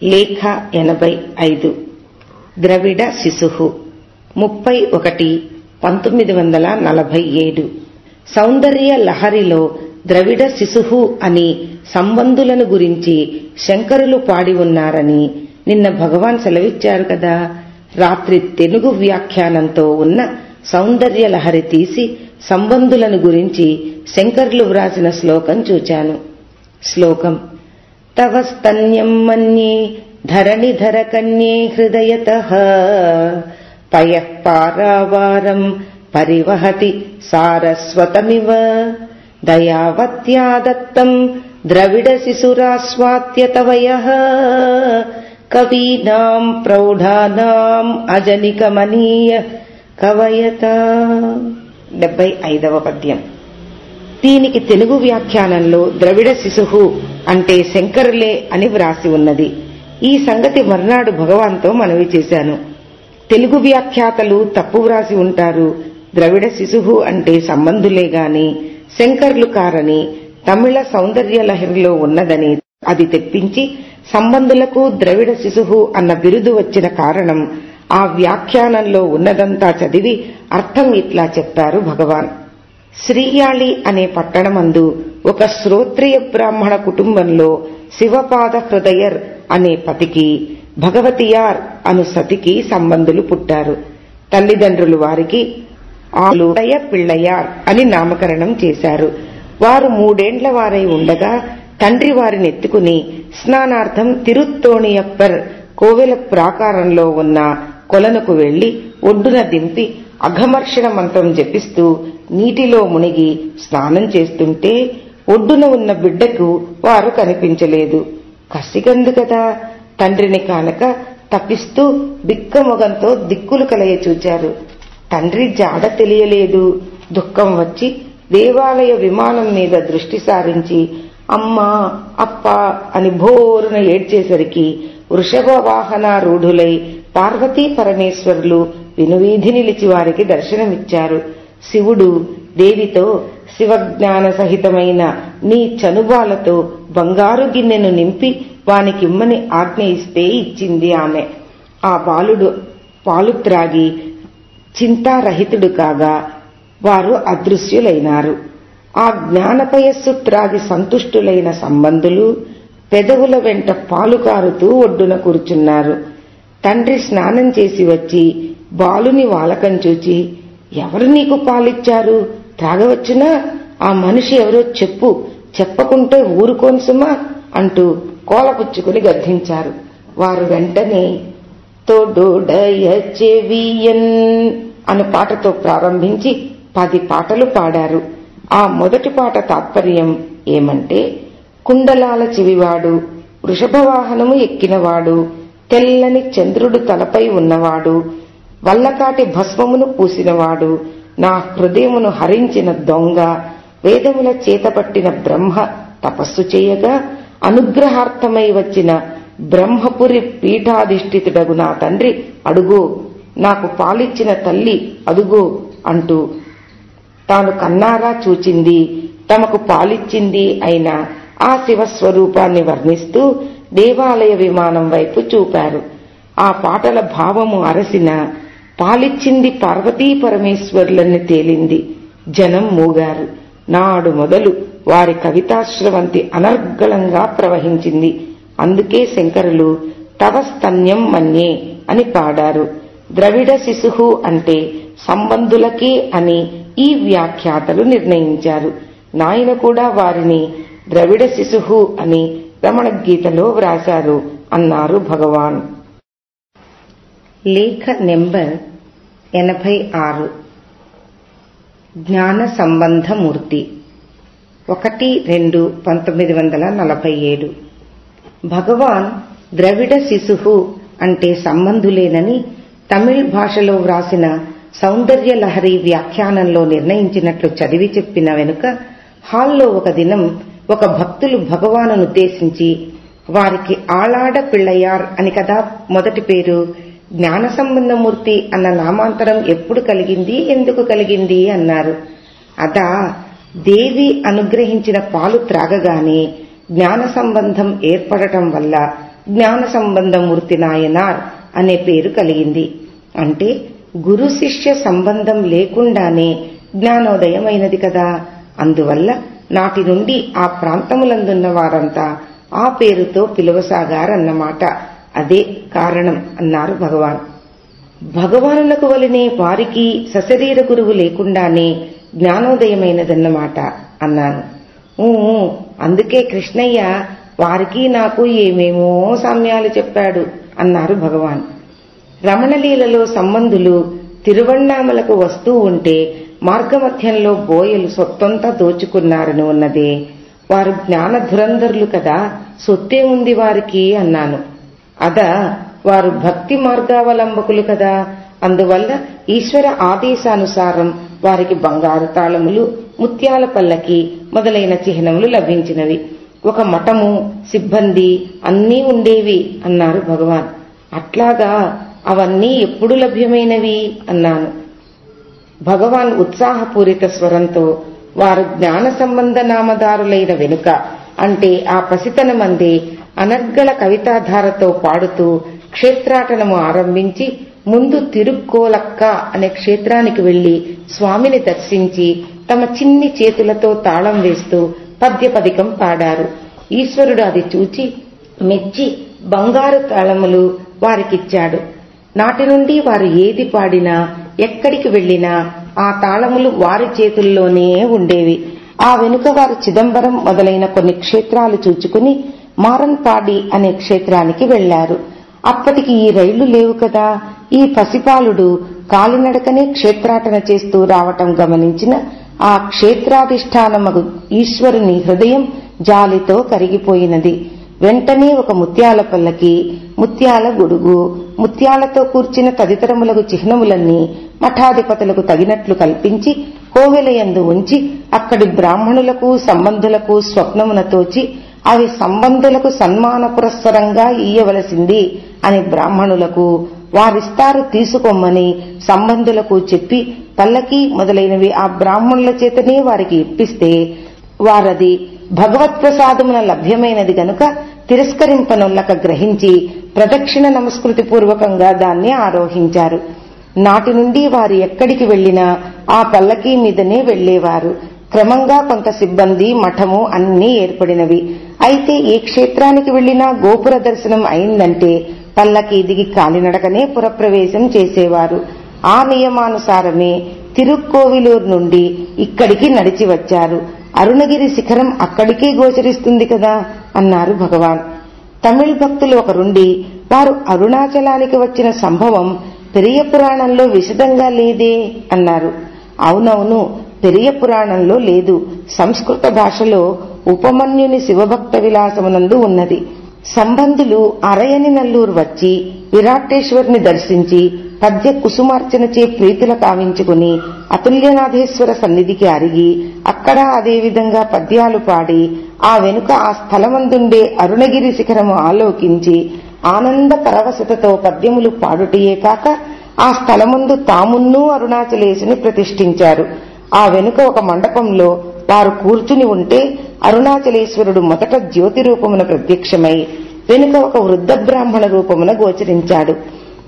లేఖ ఎనభై ఐదు. ద్రవిడ శిశుహు ముప్పై ఒకటి పంతొమ్మిది వందల నలభై ఏడు. సౌందర్య లహరిలో ద్రవిడ శిశుహు అని సంబంధులను గురించి శంకరులు పాడి ఉన్నారని నిన్న భగవాన్ సెలవిచ్చారు కదా. రాత్రి తెలుగు వ్యాఖ్యానంతో ఉన్న సౌందర్య లహరి తీసి సంబంధులను గురించి శంకర్లు వ్రాసిన శ్లోకం చూచాను. శ్లోకం తవ స్తన్యం మన్యే ధరణిధర కన్యే హృదయత పయఃపారావారం పరివహతి సారస్వతమివ. దయావత్యా దత్తం ద్రవిడ శిశురాస్వాత్యతవయ. తవయ కవీనాం ప్రౌఢానాం అజనికమనీయ కవయత. డెబ్బై ఐదవ పద్యం. దీనికి తెలుగు వ్యాఖ్యానంలో ద్రవిడ శిశుహు అంటే శంకరులే అని వ్రాసి ఉన్నది. ఈ సంగతి మర్నాడు భగవాన్తో మనవి చేశాను. తెలుగు వ్యాఖ్యాతలు తప్పు వ్రాసి ఉంటారు. ద్రవిడ శిశుహు అంటే సంబంధులే గాని శంకర్లు కారని తమిళ సౌందర్య లహరిలో ఉన్నదని అది తెప్పించి సంబంధులకు ద్రవిడ శిశుహు అన్న బిరుదు వచ్చిన కారణం ఆ వ్యాఖ్యానంలో ఉన్నదంతా చదివి అర్థం ఇట్లా చెప్పారు భగవాన్. శ్రీయాళి అనే పట్టణమందు ఒక శ్రోత్రియ బ్రాహ్మణ కుటుంబంలో శివపాద హృదయర్ అనే పతికి భగవతియార్ అను సతికి సంబంధులు పుట్టారు. తల్లిదండ్రులు వారికి ఆలుడయ పిళ్ళయార్ అని నామకరణం చేశారు. వారు మూడేండ్ల వారై ఉండగా తండ్రి వారిని ఎత్తుకుని స్నానార్థం తిరుత్తోణియప్పర్ కోవెల ప్రాకారంలో ఉన్న కొలనుకు వెళ్ళి ఒడ్డున దింపి అఘమర్షణ మంత్రం జపిస్తూ నీటిలో మునిగి స్నానం చేస్తుంటే ఒడ్డున ఉన్న బిడ్డకు వారు కనిపించలేదు. కసిగందు కదా. తండ్రిని కానక తప్పిస్తూ బిక్కమొగంతో దిక్కులు కలయ చూచారు తండ్రి జాడ తెలియలేదు. దుఃఖం వచ్చి దేవాలయ విమానం మీద దృష్టి సారించి అమ్మా అప్ప అని భోరున ఏడ్చేసరికి వృషభ వాహనారూఢులై పార్వతీ పరమేశ్వరులు వినువీధి నిలిచి వారికి దర్శనమిచ్చారు. శివుడు దేవితో శివజ్ఞాన సహితమైన నీ చనుబాలతో బంగారు గిన్నెను నింపి వానికిమ్మని ఆజ్ఞ ఇస్తే ఇచ్చింది ఆమె. ఆ బాలుడు పాలు త్రాగి చింతారహితుడు కాగా వారు అదృశ్యులైనారు. ఆ జ్ఞానపయస్సుత్రాది సంతుష్టులైన సంబంధులు పెదవుల వెంట పాలు కారుతూ ఒడ్డున కూర్చున్నారు. తండ్రి స్నానం చేసి వచ్చి బాలుని వాలకం చూచి ఎవరు నీకు పాలిచ్చారు? త్రాగవచ్చునా? ఆ మనిషి ఎవరో చెప్పు చెప్పకుంటే ఊరుకోను సుమా అంటూ కోలపుచ్చుకుని గద్దించారు. వారు వెంటనే తోడోడయ చెవియన్ అను పాటతో ప్రారంభించి పది పాటలు పాడారు. ఆ మొదటి పాట తాత్పర్యం ఏమంటే కుండలాల చెవివాడు వృషభవాహనము ఎక్కినవాడు తెల్లని చంద్రుడు తలపై ఉన్నవాడు వల్లకాటి భస్మమును పూసినవాడు నా హృదయమును హరించిన దొంగ వేదముల చేతపట్టిన బ్రహ్మ తపస్సు చేయగా అనుగ్రహార్థమై వచ్చిన బ్రహ్మపురి పీఠాధిష్ఠితుడగు నా తండ్రి అడుగో. నాకు పాలిచ్చిన తల్లి అడుగో అంటూ తాను కన్నారా చూచింది. తమకు పాలిచ్చింది అయిన ఆ శివస్వరూపాన్ని వర్ణిస్తూ దేవాలయ విమానం వైపు చూపారు. ఆ పాటల భావము అరసిన పాలిచ్చింది పార్వతీ పరమేశ్వరులని తేలింది. జనం మూగారు. నాడు మొదలు వారి కవితాశ్రవంతి అనర్గళంగా ప్రవహించింది. అందుకే శంకరులు తవ స్తన్యం మన్యే అని పాడారు. ద్రవిడ శిశుహు అంటే సంబంధులకే అని ఈ వ్యాఖ్యాతలు నిర్ణయించారు. నాయన కూడా వారిని ద్రవిడ శిశుహు అని రమణ గీతలో వ్రాశారు అన్నారు భగవాన్. లేఖ నెంబర్ ఎనభై ఆరు. జ్ఞాన సంబంధమూర్తి ఒకటి రెండు పంతొమ్మిది వందల నలభై ఏడు. భగవాన్ ద్రవిడ శిశుహు అంటే సంబంధులేనని తమిళ్ భాషలో వ్రాసిన సౌందర్యలహరి వ్యాఖ్యానంలో నిర్ణయించినట్లు చదివి చెప్పిన వెనుక హాల్లో ఒక దినం ఒక భక్తులు భగవానును ఉద్దేశించి వారికి ఆళాడ పిళ్ళయార్ అని కదా మొదటి పేరు జ్ఞాన సంబంధమూర్తి అన్న నామాంతరం ఎప్పుడు కలిగింది ఎందుకు కలిగింది అన్నారు. అదా దేవి అనుగ్రహించిన పాలు త్రాగగానే జ్ఞాన సంబంధం ఏర్పడటం వల్ల జ్ఞాన సంబంధమూర్తి నాయనార్ అనే పేరు కలిగింది. అంటే గురు శిష్య సంబంధం లేకుండానే జ్ఞానోదయమైనది కదా. అందువల్ల నాటి నుండి ఆ ప్రాంతములందున్న వారంతా ఆ పేరుతో పిలువసాగారన్నమాట. అదే కారణం అన్నారు భగవాన్. భగవానులకు వలనే వారికి సశరీర గురువు లేకుండానే జ్ఞానోదయమైనదన్నమాట అన్నాను. ఊ అందుకే కృష్ణయ్య వారికి నాకు ఏమేమో సామ్యాలు చెప్పాడు అన్నారు భగవాన్. రమణలీలలో సంబంధులు తిరువణ్ణామలకు వస్తూ ఉంటే మార్గమధ్యంలో బోయలు సొత్తంతా దోచుకున్నారని ఉన్నదే. వారు జ్ఞాన ధురంధరులు కదా సొత్తే ఉంది వారికి అన్నాను. అదా వారు భక్తి మార్గావలంబకులు కదా అందువల్ల ఈశ్వర ఆదేశానుసారం వారికి బంగారు తాళములు ముత్యాల పల్లకి మొదలైన చిహ్నములు లభించినవి. ఒక మఠము సిబ్బంది అన్నీ ఉండేవి అన్నారు భగవాన్. అట్లాగా అవన్నీ ఎప్పుడు లభ్యమైనవి? అన్నాను. భగవాన్ ఉత్సాహపూరిత స్వరంతో వారు జ్ఞాన సంబంధ నామదారులైన వెనుక అంటే ఆ పసితనమందే అనర్గళ కవితాధారతో పాడుతూ క్షేత్రాటనము ఆరంభించి ముందు తిరుక్కోలక్క అనే క్షేత్రానికి వెళ్ళి స్వామిని దర్శించి తమ చిన్ని చేతులతో తాళం వేస్తూ పద్యపదికం పాడారు. ఈశ్వరుడు అది చూచి మెచ్చి బంగారు తాళములు వారికిచ్చాడు. నాటి నుండి వారు ఏది పాడినా ఎక్కడికి వెళ్ళినా ఆ తాళములు వారి చేతుల్లోనే ఉండేవి. ఆ వెనుక వారు చిదంబరం మొదలైన కొన్ని క్షేత్రాలు చూచుకుని మారన్పాడి అనే క్షేత్రానికి వెళ్ళారు అప్పటికి ఈ రైళ్ళు లేవు కదా. ఈ పసిపాలుడు కాలినడకనే క్షేత్రాటన చేస్తూ రావటం గమనించిన ఆ క్షేత్రాధిష్టానమగు ఈశ్వరుని హృదయం జాలితో కరిగిపోయినది. వెంటనే ఒక ముత్యాల పల్లకి ముత్యాల గొడుగు ముత్యాలతో కూర్చిన తదితరములకు చిహ్నములన్నీ మఠాధిపతులకు తగినట్లు కల్పించి కోవెలయందు ఉంచి అక్కడి బ్రాహ్మణులకు సంబంధులకు స్వప్నమున తోచి అవి సంబంధులకు సన్మాన పురస్సరంగా ఇయ్యవలసింది అని బ్రాహ్మణులకు వారిస్తారు తీసుకోమని సంబంధులకు చెప్పి పల్లకి మొదలైనవి ఆ బ్రాహ్మణుల చేతనే వారికి ఇప్పిస్తే వారది భగవత్ప్రసాదమున లభ్యమైనది గనుక తిరస్కరింపనొల్లక గ్రహించి ప్రదక్షిణ నమస్కృతి పూర్వకంగా దాన్ని ఆరోహించారు. నాటి నుండి వారు ఎక్కడికి వెళ్ళినా ఆ పల్లకీ మీదనే వెళ్ళేవారు క్రమంగా కొంత సిబ్బంది మఠము అన్నీ ఏర్పడినవి. అయితే ఏ క్షేత్రానికి వెళ్ళినా గోపుర దర్శనం అయిందంటే పల్లకి దిగి కాలినడకనే పురప్రవేశం చేసేవారు. ఆ నియమానుసారమే తిరుక్కోవిలూరు నుండి ఇక్కడికి నడిచి వచ్చారు. అరుణగిరి శిఖరం అక్కడికే గోచరిస్తుంది కదా అన్నారు భగవాన్. తమిళ భక్తులు ఒకరుండి వారు అరుణాచలానికి వచ్చిన సంభవం పెరియ పురాణంలో విశదంగా లేదే అన్నారు. అవునవును పెరియ పురాణంలో లేదు. సంస్కృత భాషలో ఉపమన్యుని శివభక్త విలాసమునందు ఉన్నది. సంబంధులు అరయని నల్లూరు వచ్చి విరాటేశ్వరుని దర్శించి పద్య కుసుమార్చనచే ప్రీతుల కావించుకుని అతుల్యనాథేశ్వర సన్నిధికి అరిగి అక్కడ అదేవిధంగా పద్యాలు పాడి ఆ వెనుక ఆ స్థలమందుండే అరుణగిరి శిఖరము ఆలోకించి ఆనంద పరవశతతో పద్యములు పాడుటయే కాక ఆ స్థలముందు తామున్నూ అరుణాచలేశుని ప్రతిష్ఠించారు. ఆ వెనుక ఒక మండపంలో వారు కూర్చుని ఉంటే అరుణాచలేశ్వరుడు మొదట జ్యోతి రూపమున ప్రత్యక్షమై వెనుక ఒక వృద్ధ బ్రాహ్మణ రూపమున గోచరించాడు.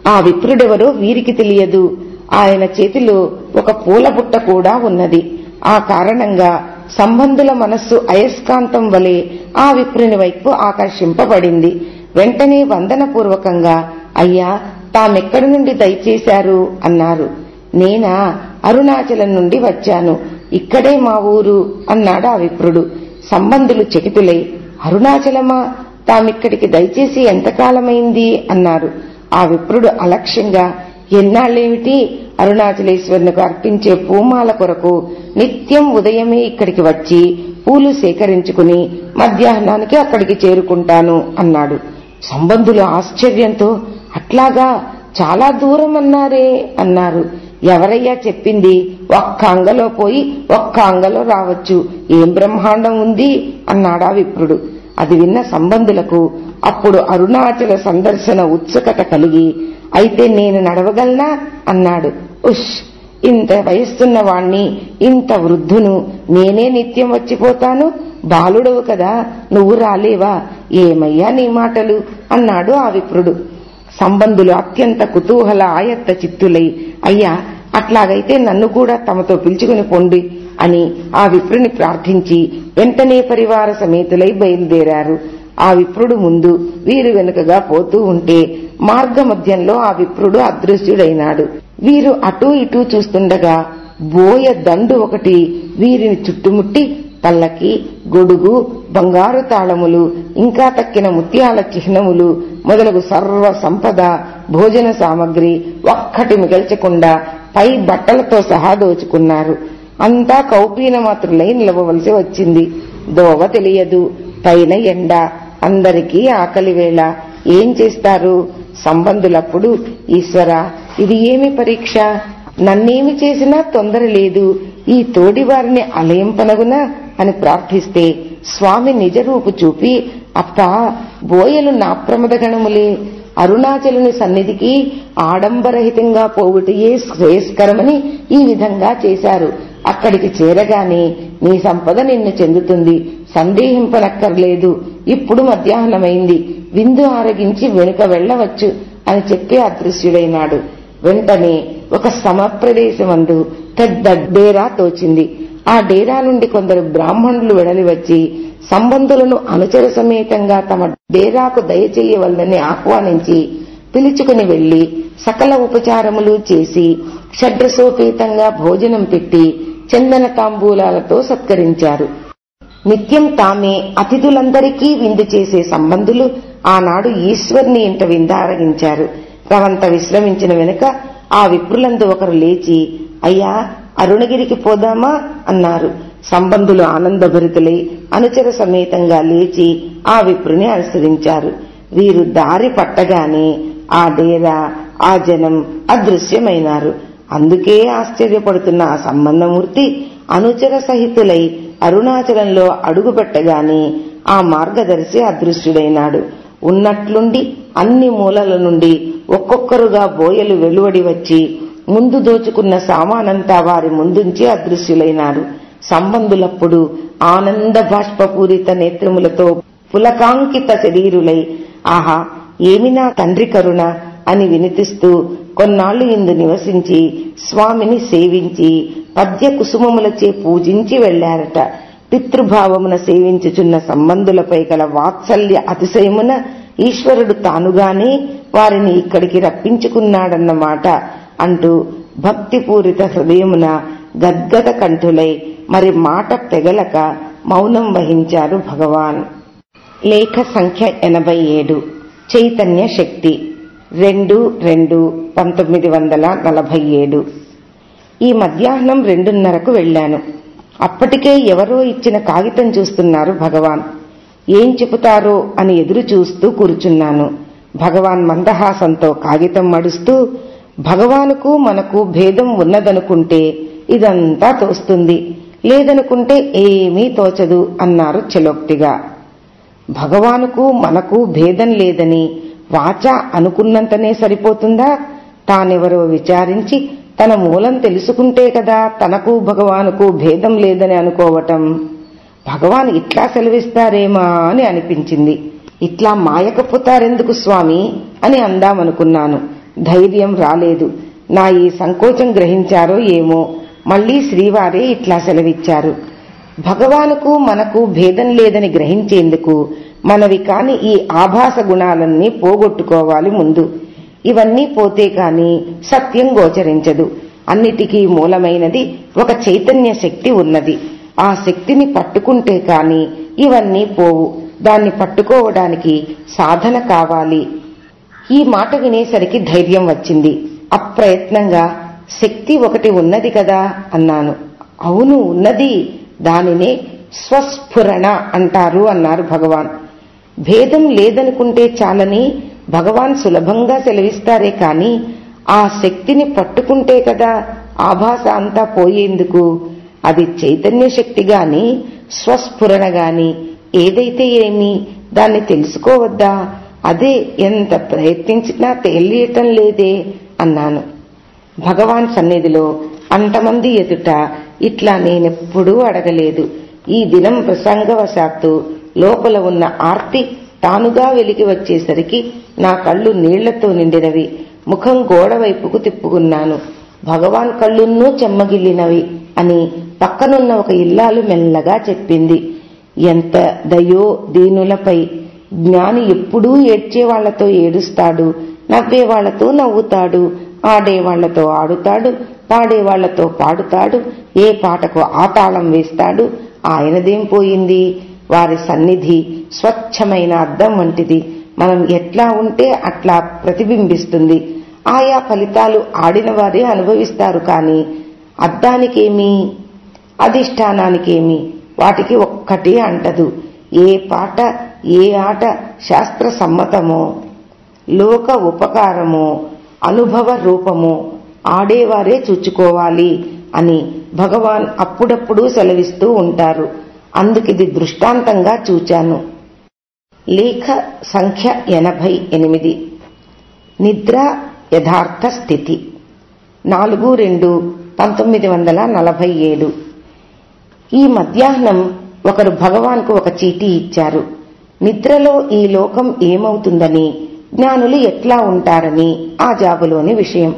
ఆ విప్రుడెవరో వీరికి తెలియదు. ఆయన చేతిలో ఒక పూల బుట్ట కూడా ఉన్నది. ఆ కారణంగా సంబంధుల మనస్సు అయస్కాంతం వలె ఆ విప్రుని వైపు ఆకర్షింపబడింది. వెంటనే వందనపూర్వకంగా అయ్యా తామెక్కడి నుండి దయచేశారు? అన్నారు. నేనా? అరుణాచలం నుండి వచ్చాను. ఇక్కడే మా ఊరు అన్నాడు ఆ విప్రుడు. సంబంధులు చకితులై అరుణాచలమా? తామిక్కడికి దయచేసి ఎంతకాలమైంది? అన్నారు. ఆ విప్రుడు అలక్ష్యంగా ఎన్నాళ్ళేమిటి? అరుణాచలేశ్వరునికి అర్పించే పూమాల కొరకు నిత్యం ఉదయమే ఇక్కడికి వచ్చి పూలు సేకరించుకుని మధ్యాహ్నానికి అక్కడికి చేరుకుంటాను అన్నాడు. సంబంధులు ఆశ్చర్యంతో అట్లాగా చాలా దూరం అన్నారే అన్నారు. ఎవరయ్యా చెప్పింది? ఒక్క అంగలో పోయి ఒక్క అంగలో రావచ్చు. ఏం బ్రహ్మాండం ఉంది? అన్నాడా విప్రుడు. అది విన్న సంబంధులకు అప్పుడు అరుణాచల సందర్శన ఉత్సుకత కలిగి అయితే నేను నడవగలనా? అన్నాడు. ఉష్! ఇంత వయస్సున్న వాణ్ణి ఇంత వృద్ధును నేనే నిత్యం వచ్చిపోతాను? బాలుడవు కదా నువ్వు రాలేవా? ఏమయ్యా నీ మాటలు? అన్నాడు ఆ విప్రుడు. సంబంధులు అత్యంత కుతూహల ఆయత్త చిత్తులై అయ్యా అట్లాగైతే నన్ను కూడా తమతో పిలుచుకుని పొండి అని ఆ విప్రుని ప్రార్థించి వెంటనే పరివార సమేతులై బయలుదేరారు. ఆ విప్రుడు ముందు వీరు వెనుకగా పోతూ ఉంటే మార్గ మధ్యంలో ఆ విప్రుడు అదృశ్యుడైనాడు. వీరు అటూ ఇటూ చూస్తుండగా బోయ దండు ఒకటి వీరిని చుట్టుముట్టి పల్లకి గొడుగు బంగారు తాళములు ఇంకా తక్కిన ముత్యాల చిహ్నములు మొదలగు సర్వ సంపద భోజన సామగ్రి ఒక్కటి మిగల్చకుండా పై బట్టలతో సహా దోచుకున్నారు. అంతా కౌపీన మాత్రులై నిలవవలసి వచ్చింది. దోవ తెలియదు. పైన ఎండ. అందరికీ ఆకలి వేళ. ఏం చేస్తారు? సంబంధులప్పుడు ఈశ్వర ఇది ఏమి పరీక్ష? నన్నేమి చేసినా తొందర లేదు. ఈ తోడి వారిని అలయింపనగునా అని ప్రార్థిస్తే స్వామి నిజరూపు చూపి అప్ప బోయలు నా ప్రమదగణములే. అరుణాచలుని సన్నిధికి ఆడంబరహితంగా పోవుటయే శ్రేయస్కరమని ఈ విధంగా చేశారు. అక్కడికి చేరగానే నీ సంపద నిన్ను చెందుతుంది. సందేహింపనక్కర్లేదు. ఇప్పుడు మధ్యాహ్నమైంది. విందు ఆరగించి వెనుక వెళ్ళవచ్చు అని చెప్పి అదృశ్యుడైనాడు. వెంటనే ఒక సమప్రదేశమందు పెద్ద డేరా తోచింది. ఆ డేరా నుండి కొందరు బ్రాహ్మణులు వెడలి వచ్చి సంబంధులను అనుచర సమేతంగా తమ డేరాకు దయచేయవల్లని ఆహ్వానించి పిలుచుకుని వెళ్ళి సకల ఉపచారములు చేసి షడ్రసోపేతంగా భోజనం పెట్టి చందన తాంబూలాలతో సత్కరించారు. నిత్యం తామే అతిథులందరికీ విందు చేసే సంబంధులు ఆనాడు ఈశ్వర్ని ఇంట విందారగించారు. రవంత విశ్రమించిన వెనుక ఆ విప్రులందు ఒకరు లేచి అయ్యా అరుణగిరికి పోదామా? అన్నారు. సంబంధులు ఆనందభరితులై అనుచర సమేతంగా లేచి ఆ విప్రుని అనుసరించారు వీరు దారి పట్టగానే ఆ డేర ఆ జనం అదృశ్యమైనారు. అందుకే ఆశ్చర్యపడుతున్న ఆ సంబంధమూర్తి అనుచర సహితులై అరుణాచలంలో అడుగుపెట్టగానే ఆ మార్గదర్శి అదృశ్యుడైనాడు. ఉన్నట్లుండి అన్ని మూలల నుండి ఒక్కొక్కరుగా బోయలు వెలువడి వచ్చి ముందు దోచుకున్న సామానంతా వారి ముందుంచి అదృశ్యులైనారు. సంబంధులప్పుడు ఆనంద బాష్పపూరిత నేత్రములతో పులకాంకిత శరీరులై ఆహా ఏమి నా తండ్రి కరుణ? అని వినిపిస్తూ కొన్నాళ్ళు ఇందు నివసించి స్వామిని సేవించి పద్య కుసుమములచే పూజించి వెళ్ళారట పితృభావమున సేవించుచున్న సంబంధులపై గల వాత్సల్య అతిశయమున ఈశ్వరుడు తానుగానే వారిని ఇక్కడికి రప్పించుకున్నాడన్నమాట అంటూ భక్తిపూరిత హృదయమున గద్గద కంఠులై మరి మాట పెగలక మౌనం వహించారు భగవాన్. లేఖ సంఖ్య ఎనభై ఏడు. చైతన్య శక్తి. రెండు రెండు పంతొమ్మిది వందల నలభై ఏడు. ఈ మధ్యాహ్నం రెండున్నరకు వెళ్ళాను అప్పటికే ఎవరో ఇచ్చిన కాగితం చూస్తున్నారు భగవాన్. ఏం చెబుతారో అని ఎదురు చూస్తూ కూర్చున్నాను. భగవాన్ మందహాసంతో కాగితం మడుస్తూ భగవానుకు మనకు భేదం ఉన్నదనుకుంటే ఇదంతా తోస్తుంది. లేదనుకుంటే ఏమీ తోచదు అన్నారు చలోక్తిగా. భగవానుకు మనకు భేదం లేదని వాచ అనుకున్నంతనే సరిపోతుందా? తానెవరో విచారించి తన మూలం తెలుసుకుంటే కదా తనకు భగవానుకు భేదం లేదని అనుకోవటం. భగవాన్ ఇట్లా సెలవిస్తారేమా అని అనిపించింది. ఇట్లా మాయకపోతారెందుకు స్వామి? అని అందామనుకున్నాను. ధైర్యం రాలేదు. నా ఈ సంకోచం గ్రహించారో ఏమో? మళ్ళీ శ్రీవారే ఇట్లా సెలవిచ్చారు. భగవానుకు మనకు భేదం లేదని గ్రహించేందుకు మనవి కాని ఈ ఆభాస గుణాలన్నీ పోగొట్టుకోవాలి ముందు. ఇవన్నీ పోతే కాని సత్యం గోచరించదు. అన్నిటికీ మూలమైనది ఒక చైతన్య శక్తి ఉన్నది. ఆ శక్తిని పట్టుకుంటే కాని ఇవన్నీ పోవు. దాన్ని పట్టుకోవడానికి సాధన కావాలి. ఈ మాట వినేసరికి ధైర్యం వచ్చింది. అప్రయత్నంగా శక్తి ఒకటి ఉన్నది కదా అన్నాను. అవును ఉన్నది. దానినే స్వస్ఫురణ అంటారు అన్నారు భగవాన్. భేదం లేదనుకుంటే చాలని భగవాన్ సులభంగా సెలవిస్తారే కాని ఆ శక్తిని పట్టుకుంటే కదా ఆభాస అంతా పోయేందుకు. అది చైతన్య శక్తి గాని స్వస్ఫురణ గాని ఏదైతే ఏమి దాన్ని తెలుసుకోవద్దా? అదే ఎంత ప్రయత్నించినా తెలియటం లేదే అన్నాను. భగవాన్ సన్నిధిలో అంతమంది ఎదుట ఇట్లా నేనెప్పుడూ అడగలేదు. ఈ దినం ప్రసంగవశాత్తు లోపల ఉన్న ఆర్తి తానుగా వెలికి వచ్చేసరికి నా కళ్ళు నీళ్ళతో నిండినవి. ముఖం గోడవైపుకు తిప్పుకున్నాను. భగవాన్ కళ్ళున్నూ చెమ్మగిల్లినవి అని పక్కనున్న ఒక ఇల్లాలు మెల్లగా చెప్పింది. ఎంత దయో దీనులపై. జ్ఞాని ఎప్పుడూ ఏడ్చేవాళ్ళతో ఏడుస్తాడు నవ్వేవాళ్ళతో నవ్వుతాడు. ఆడేవాళ్ళతో ఆడుతాడు పాడేవాళ్ళతో పాడుతాడు ఏ పాటకు ఆతాళం వేస్తాడు ఆయనదేం పోయింది? వారి సన్నిధి స్వచ్ఛమైన అద్దం వంటిది. మనం ఎట్లా ఉంటే అట్లా ప్రతిబింబిస్తుంది. ఆయా ఫలితాలు ఆడిన వారే అనుభవిస్తారు కాని అద్దానికేమి అధిష్టానానికేమి వాటికి ఒక్కటి అంటదు. ఏ పాట ఏ ఆట శాస్త్ర సమ్మతమో లోక ఉపకారమో అనుభవ రూపము ఆడేవారే చూచుకోవాలి అని భగవాన్ అప్పుడప్పుడు సెలవిస్తూ ఉంటారు. అందుకిది దృష్టాంతంగా చూచాను. లేఖ సంఖ్య ఎనభై ఎనిమిది. నిద్ర యథార్థ స్థితి. నాలుగు రెండు పంతొమ్మిది వందల నలభై ఏడు. ఈ మధ్యాహ్నం ఒకరు భగవాన్కు ఒక చీటీ ఇచ్చారు. నిద్రలో ఈ లోకం ఏమవుతుందని జ్ఞానులు ఎట్లా ఉంటారని ఆ జాబులోని విషయం.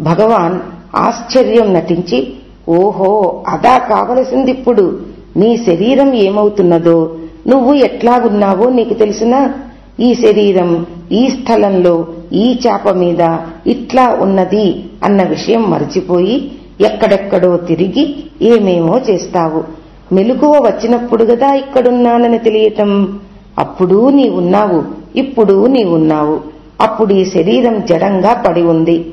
భగవాన్ ఆశ్చర్యం నటించి ఓహో అదా కావలసిందిప్పుడు నీ శరీరం ఏమవుతున్నదో నువ్వు ఎట్లాగున్నావో నీకు తెలిసినా? ఈ శరీరం ఈ స్థలంలో ఈ చాప మీద ఇట్లా ఉన్నది అన్న విషయం మరచిపోయి ఎక్కడెక్కడో తిరిగి ఏమేమో చేస్తావు. మెలకువ వచ్చినప్పుడు గదా ఇక్కడున్నానని తెలియటం. అప్పుడూ నీవున్నావు. ఇప్పుడు నీవున్నావు. అప్పుడు ఈ శరీరం జడంగా పడి ఉంది.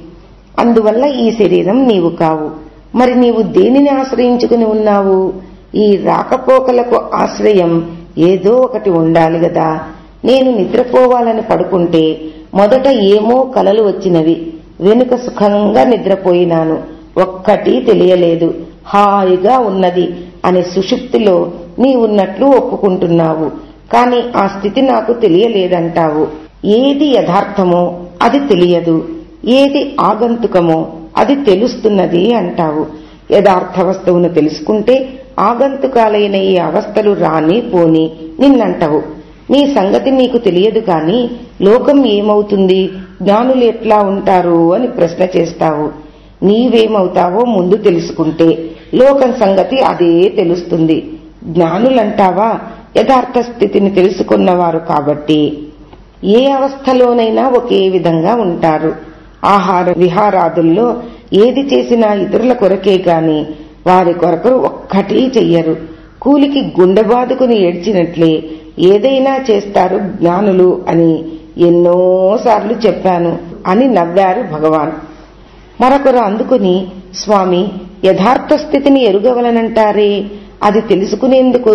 అందువల్ల ఈ శరీరం నీవు కావు. మరి నీవు దేనిని ఆశ్రయించుకుని ఉన్నావు? ఈ రాకపోకలకు ఆశ్రయం ఏదో ఒకటి ఉండాలి గదా. నేను నిద్రపోవాలని పడుకుంటే మొదట ఏమో కలలు వచ్చినవి. వెనుక సుఖంగా నిద్రపోయినాను. ఒక్కటి తెలియలేదు. హాయిగా ఉన్నది అనే సుషుప్తిలో నీవున్నట్లు ఒప్పుకుంటున్నావు. కాని ఆ స్థితి నాకు తెలియలేదంటావు. ఏది యథార్థమో అది తెలియదు. ఏది ఆగంతుకమో అది తెలుస్తున్నది అంటావు. యథార్థ వస్తువును తెలుసుకుంటే ఆగంతుకాలైన ఈ అవస్థలు రాని పోని నిన్నంటవు. నీ సంగతి నీకు తెలియదు కాని లోకం ఏమవుతుంది? జ్ఞానులు ఎట్లా ఉంటారు అని ప్రశ్న చేస్తావు. నీవేమవుతావో ముందు తెలుసుకుంటే లోకం సంగతి అదే తెలుస్తుంది. జ్ఞానులంటావా? యథార్థ స్థితిని తెలుసుకున్నవారు కాబట్టి ఏ అవస్థలోనైనా ఒకే విధంగా ఉంటారు. ఆహార విహారాదుల్లో ఏది చేసినా ఇతరుల కొరకే గాని వారి కొరకరు ఒక్కటి చెయ్యరు. కూలికి గుండె బాదుకుని ఏడ్చినట్లే ఏదైనా చేస్తారు జ్ఞానులు అని ఎన్నోసార్లు చెప్పాను అని నవ్వారు భగవాన్. మరొకరు అందుకుని స్వామి యథార్థ స్థితిని ఎరుగవలనంటారే అది తెలుసుకునేందుకు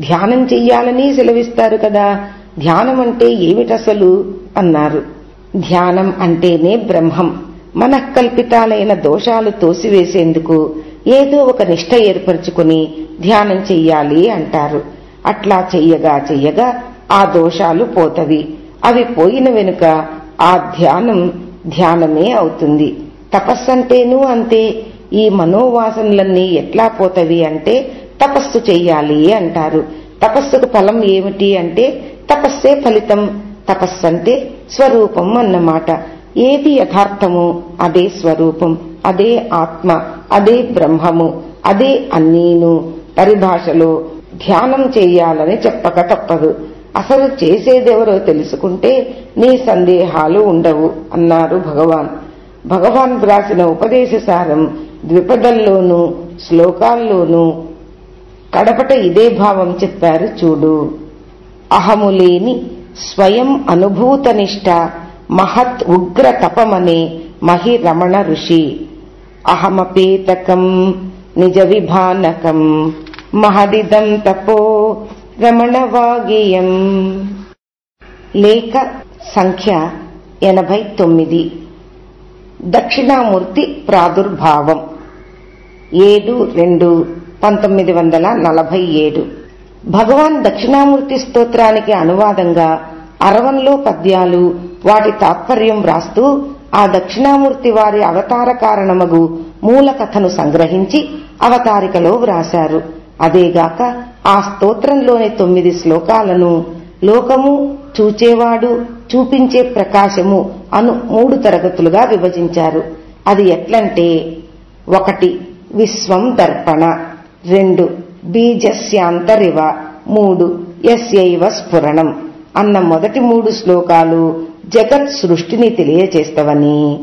ధ్యానం చెయ్యాలని సెలవిస్తారు కదా. ధ్యానం అంటే ఏమిటసలు? అన్నారు. ధ్యానం అంటేనే బ్రహ్మం. మనఃకల్పితాలైన దోషాలు తోసివేసేందుకు ఏదో ఒక నిష్ట ఏర్పరచుకుని ధ్యానం చెయ్యాలి అంటారు. అట్లా చెయ్యగా చెయ్యగా ఆ దోషాలు పోతవి. అవి పోయిన వెనుక ఆ ధ్యానం ధ్యానమే అవుతుంది. తపస్సంటేనూ అంతే. ఈ మనోవాసనలన్నీ ఎట్లా పోతవి అంటే తపస్సు చెయ్యాలి అంటారు. తపస్సుకు ఫలం ఏమిటి అంటే తపస్సే ఫలితం తపస్సంటే స్వరూపం అన్నమాట. ఏది యథార్థము అదే స్వరూపం అదే ఆత్మ అదే బ్రహ్మము అదే అన్నీను. పరిభాషలో ధ్యానం చేయాలని చెప్పక తప్పదు. అసలు చేసేదెవరో తెలుసుకుంటే నీ సందేహాలు ఉండవు అన్నారు భగవాన్. భగవాన్ వ్రాసిన ఉపదేశ సారం ద్విపదల్లోనూ శ్లోకాల్లోనూ కడపట ఇదే భావం చెప్పారు చూడు. అహములేని స్వయం అనుభూతనిష్ట మహత్ ఉగ్ర తపమనే మహిరమణ ఋషి. అహమపేతకం నిజ విభానకం మహదిదం తపో రమణవాగీయం. లేఖ సంఖ్య ఎనభై తొమ్మిది దక్షిణామూర్తి ప్రాదుర్భావం. ఏడు రెండు. పంతొమ్మిది వందల నలభై ఏడు. భగవాన్ దక్షిణామూర్తి స్తోత్రానికి అనువాదంగా అరవంలో పద్యాలు వాటి తాత్పర్యం వ్రాస్తూ ఆ దక్షిణామూర్తి వారి అవతార కారణమగు మూల కథను సంగ్రహించి అవతారికలో వ్రాశారు. అదేగాక ఆ స్తోత్రంలోని తొమ్మిది శ్లోకాలను లోకము చూచేవాడు చూపించే ప్రకాశము అను మూడు తరగతులుగా విభజించారు. అది ఎట్లంటే ఒకటి విశ్వం దర్పణ. రెండు. బీజస్యాంతరివ. మూడు. ఎస్యైవ స్ఫురణం. అన్న మొదటి మూడు శ్లోకాలు జగత్ సృష్టిని తెలియచేస్తవని.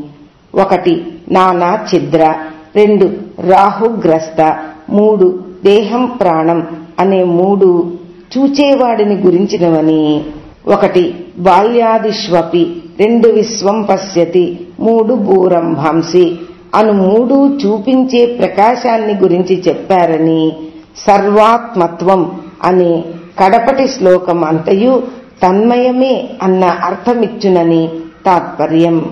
ఒకటి నానా ఛిద్ర. రెండు రాహుగ్రస్త. మూడు దేహం ప్రాణం అనే మూడు చూచేవాడిని గురించినవని. ఒకటి బాల్యాదిష్వపి. రెండు విశ్వం పశ్యతి. మూడు భూరంభాంసి. అను మూడు చూపించే ప్రకాశాన్ని గురించి చెప్పారని సర్వాత్మత్వం అనే కడపటి శ్లోకం అంతయు తన్మయమే అన్న అర్థమిచ్చునని తాత్పర్యం.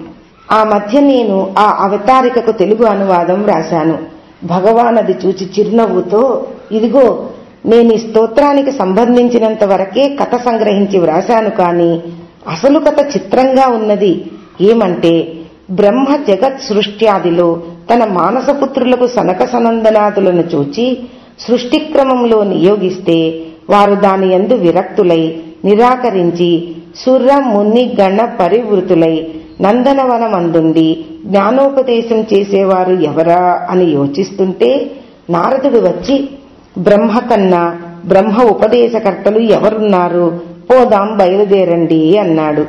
ఆ మధ్య నేను ఆ అవతారికకు తెలుగు అనువాదం రాశాను. భగవాన్ అది చూచి చిరునవ్వుతో ఇదిగో నేను ఈ స్తోత్రానికి సంబంధించినంత వరకే కథ సంగ్రహించి వ్రాశాను కాని అసలు కథ చిత్రంగా ఉన్నది ఏమంటే బ్రహ్మ జగత్ సృష్ట్యాదిలో తన మానసపుత్రులకు సనక సనందనాదులను చూచి సృష్టి క్రమంలో నియోగిస్తే వారు దాని యందు విరక్తులై నిరాకరించి సుర్ర మున్ని గణ పరివృతులై నందనవనమందుండి జ్ఞానోపదేశం చేసేవారు ఎవరా అని యోచిస్తుంటే నారదుడు వచ్చి బ్రహ్మ కన్నా బ్రహ్మ ఉపదేశకర్తలు ఎవరున్నారు? పోదాం బయలుదేరండి అన్నాడు.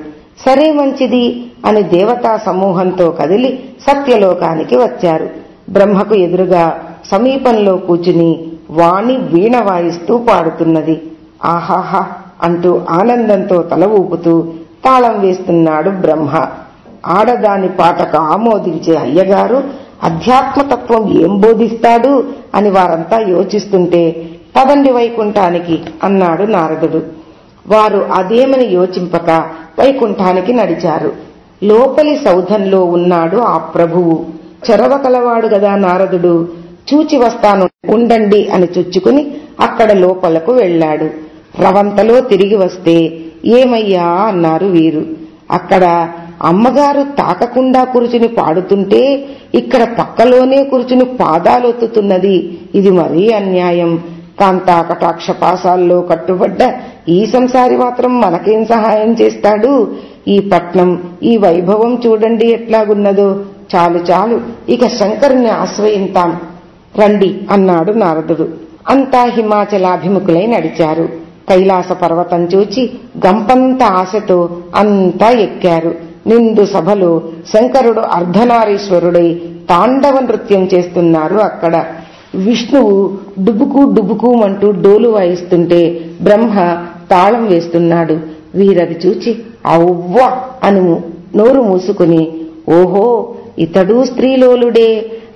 సరే మంచిది. అని దేవతా సమూహంతో కదిలి సత్యలోకానికి వచ్చారు. బ్రహ్మకు ఎదురుగా సమీపంలో కూచుని వాణి వీణ వాయిస్తూ పాడుతున్నది. ఆహాహా అంటూ ఆనందంతో తల ఊపుతూ తాళం వేస్తున్నాడు బ్రహ్మ. ఆడదాని పాటకు ఆమోదించే అయ్యగారు అధ్యాత్మతత్వం ఏం బోధిస్తాడు? అని వారంతా యోచిస్తుంటే పదండి వైకుంఠానికి అన్నాడు నారదుడు. వారు అదేమని యోచింపక వైకుంఠానికి నడిచారు. లోపలి సౌధంలో ఉన్నాడు ఆ ప్రభువు. చొరవ కలవాడు గదా నారదుడు. చూచి వస్తాను ఉండండి అని చుచ్చుకుని అక్కడ లోపలకు వెళ్ళాడు రవంతలో తిరిగి వస్తే ఏమయ్యా అన్నారు వీరు. అక్కడ అమ్మగారు తాకకుండా కూర్చుని పాడుతుంటే ఇక్కడ పక్కలోనే కూర్చుని పాదాలొత్తుతున్నది. ఇది మరీ అన్యాయం. కాంతా కటాక్ష పాసాల్లో కట్టుబడ్డ ఈ సంసారి మాత్రం మనకేం సహాయం చేస్తాడు? ఈ పట్నం ఈ వైభవం చూడండి ఎట్లాగున్నదో. చాలు చాలు ఇక శంకరుణ్ణి ఆశ్రయింతాం. రండి అన్నాడు నారదుడు. అంతా హిమాచలాభిముఖులై నడిచారు. కైలాస పర్వతం చూచి గంపంత ఆశతో అంతా ఎక్కారు. నిండు సభలో శంకరుడు అర్ధనారీశ్వరుడై తాండవ నృత్యం చేస్తున్నారు అక్కడ. విష్ణువు డుబుకు డుబుకుమంటూ డోలు వాయిస్తుంటే బ్రహ్మ తాళం వేస్తున్నాడు. వీరది చూచి అవ్వ! అను నోరు మూసుకుని ఓహో ఇతడు స్త్రీలోలుడే.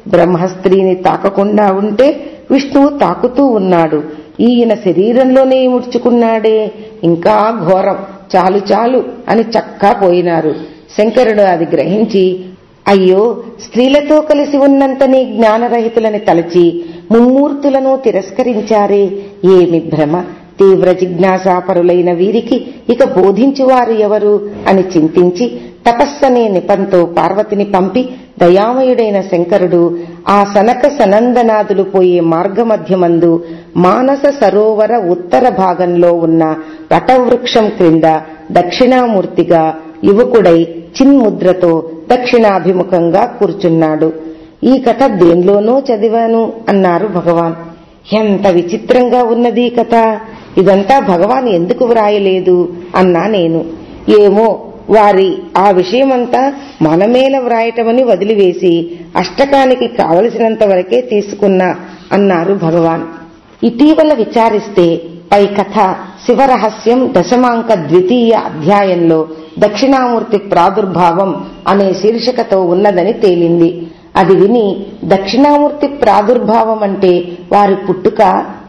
బ్రహ్మస్త్రీని తాకకుండా ఉంటే విష్ణువు తాకుతూ ఉన్నాడు. ఈయన శరీరంలోనే ముడుచుకున్నాడే. ఇంకా ఘోరం చాలు చాలు అని చక్కా పోయినారు. శంకరుడు అది గ్రహించి అయ్యో స్త్రీలతో కలిసి ఉన్నంతనే జ్ఞానరహితులని తలచి ముమ్మూర్తులను తిరస్కరించారే. ఏమి భ్రమ తీవ్ర జిజ్ఞాసాపరులైన వీరికి ఇక బోధించువారు ఎవరు అని చింతించి తపస్సనే నిపంతో పార్వతిని పంపి దయామయుడైన శంకరుడు ఆ సనక సనందనాదులు పోయే మార్గమధ్యమందు మానస సరోవర ఉత్తర భాగంలో ఉన్న వటవృక్షం క్రింద దక్షిణామూర్తిగా యువకుడై చిన్ముద్రతో దక్షిణాభిముఖంగా కూర్చున్నాడు. ఈ కథ దేనిలోనో చదివాను అన్నారు భగవాన్. ఎంత విచిత్రంగా ఉన్నది ఈ కథ. ఇదంతా భగవాన్ ఎందుకు వ్రాయలేదు? అన్నా నేను. ఏమో వారి ఆ విషయమంతా మనమేల వ్రాయటమని వదిలివేసి అష్టకానికి కావలసినంత వరకే తీసుకున్నా అన్నారు భగవాన్. ఇటీవల విచారిస్తే పై కథ శివరహస్యం దశమాంక ద్వితీయ అధ్యాయంలో దక్షిణామూర్తి ప్రాదుర్భావం అనే శీర్షికతో ఉన్నదని తేలింది. అది విని దక్షిణామూర్తి ప్రాదుర్భావం అంటే వారి పుట్టుక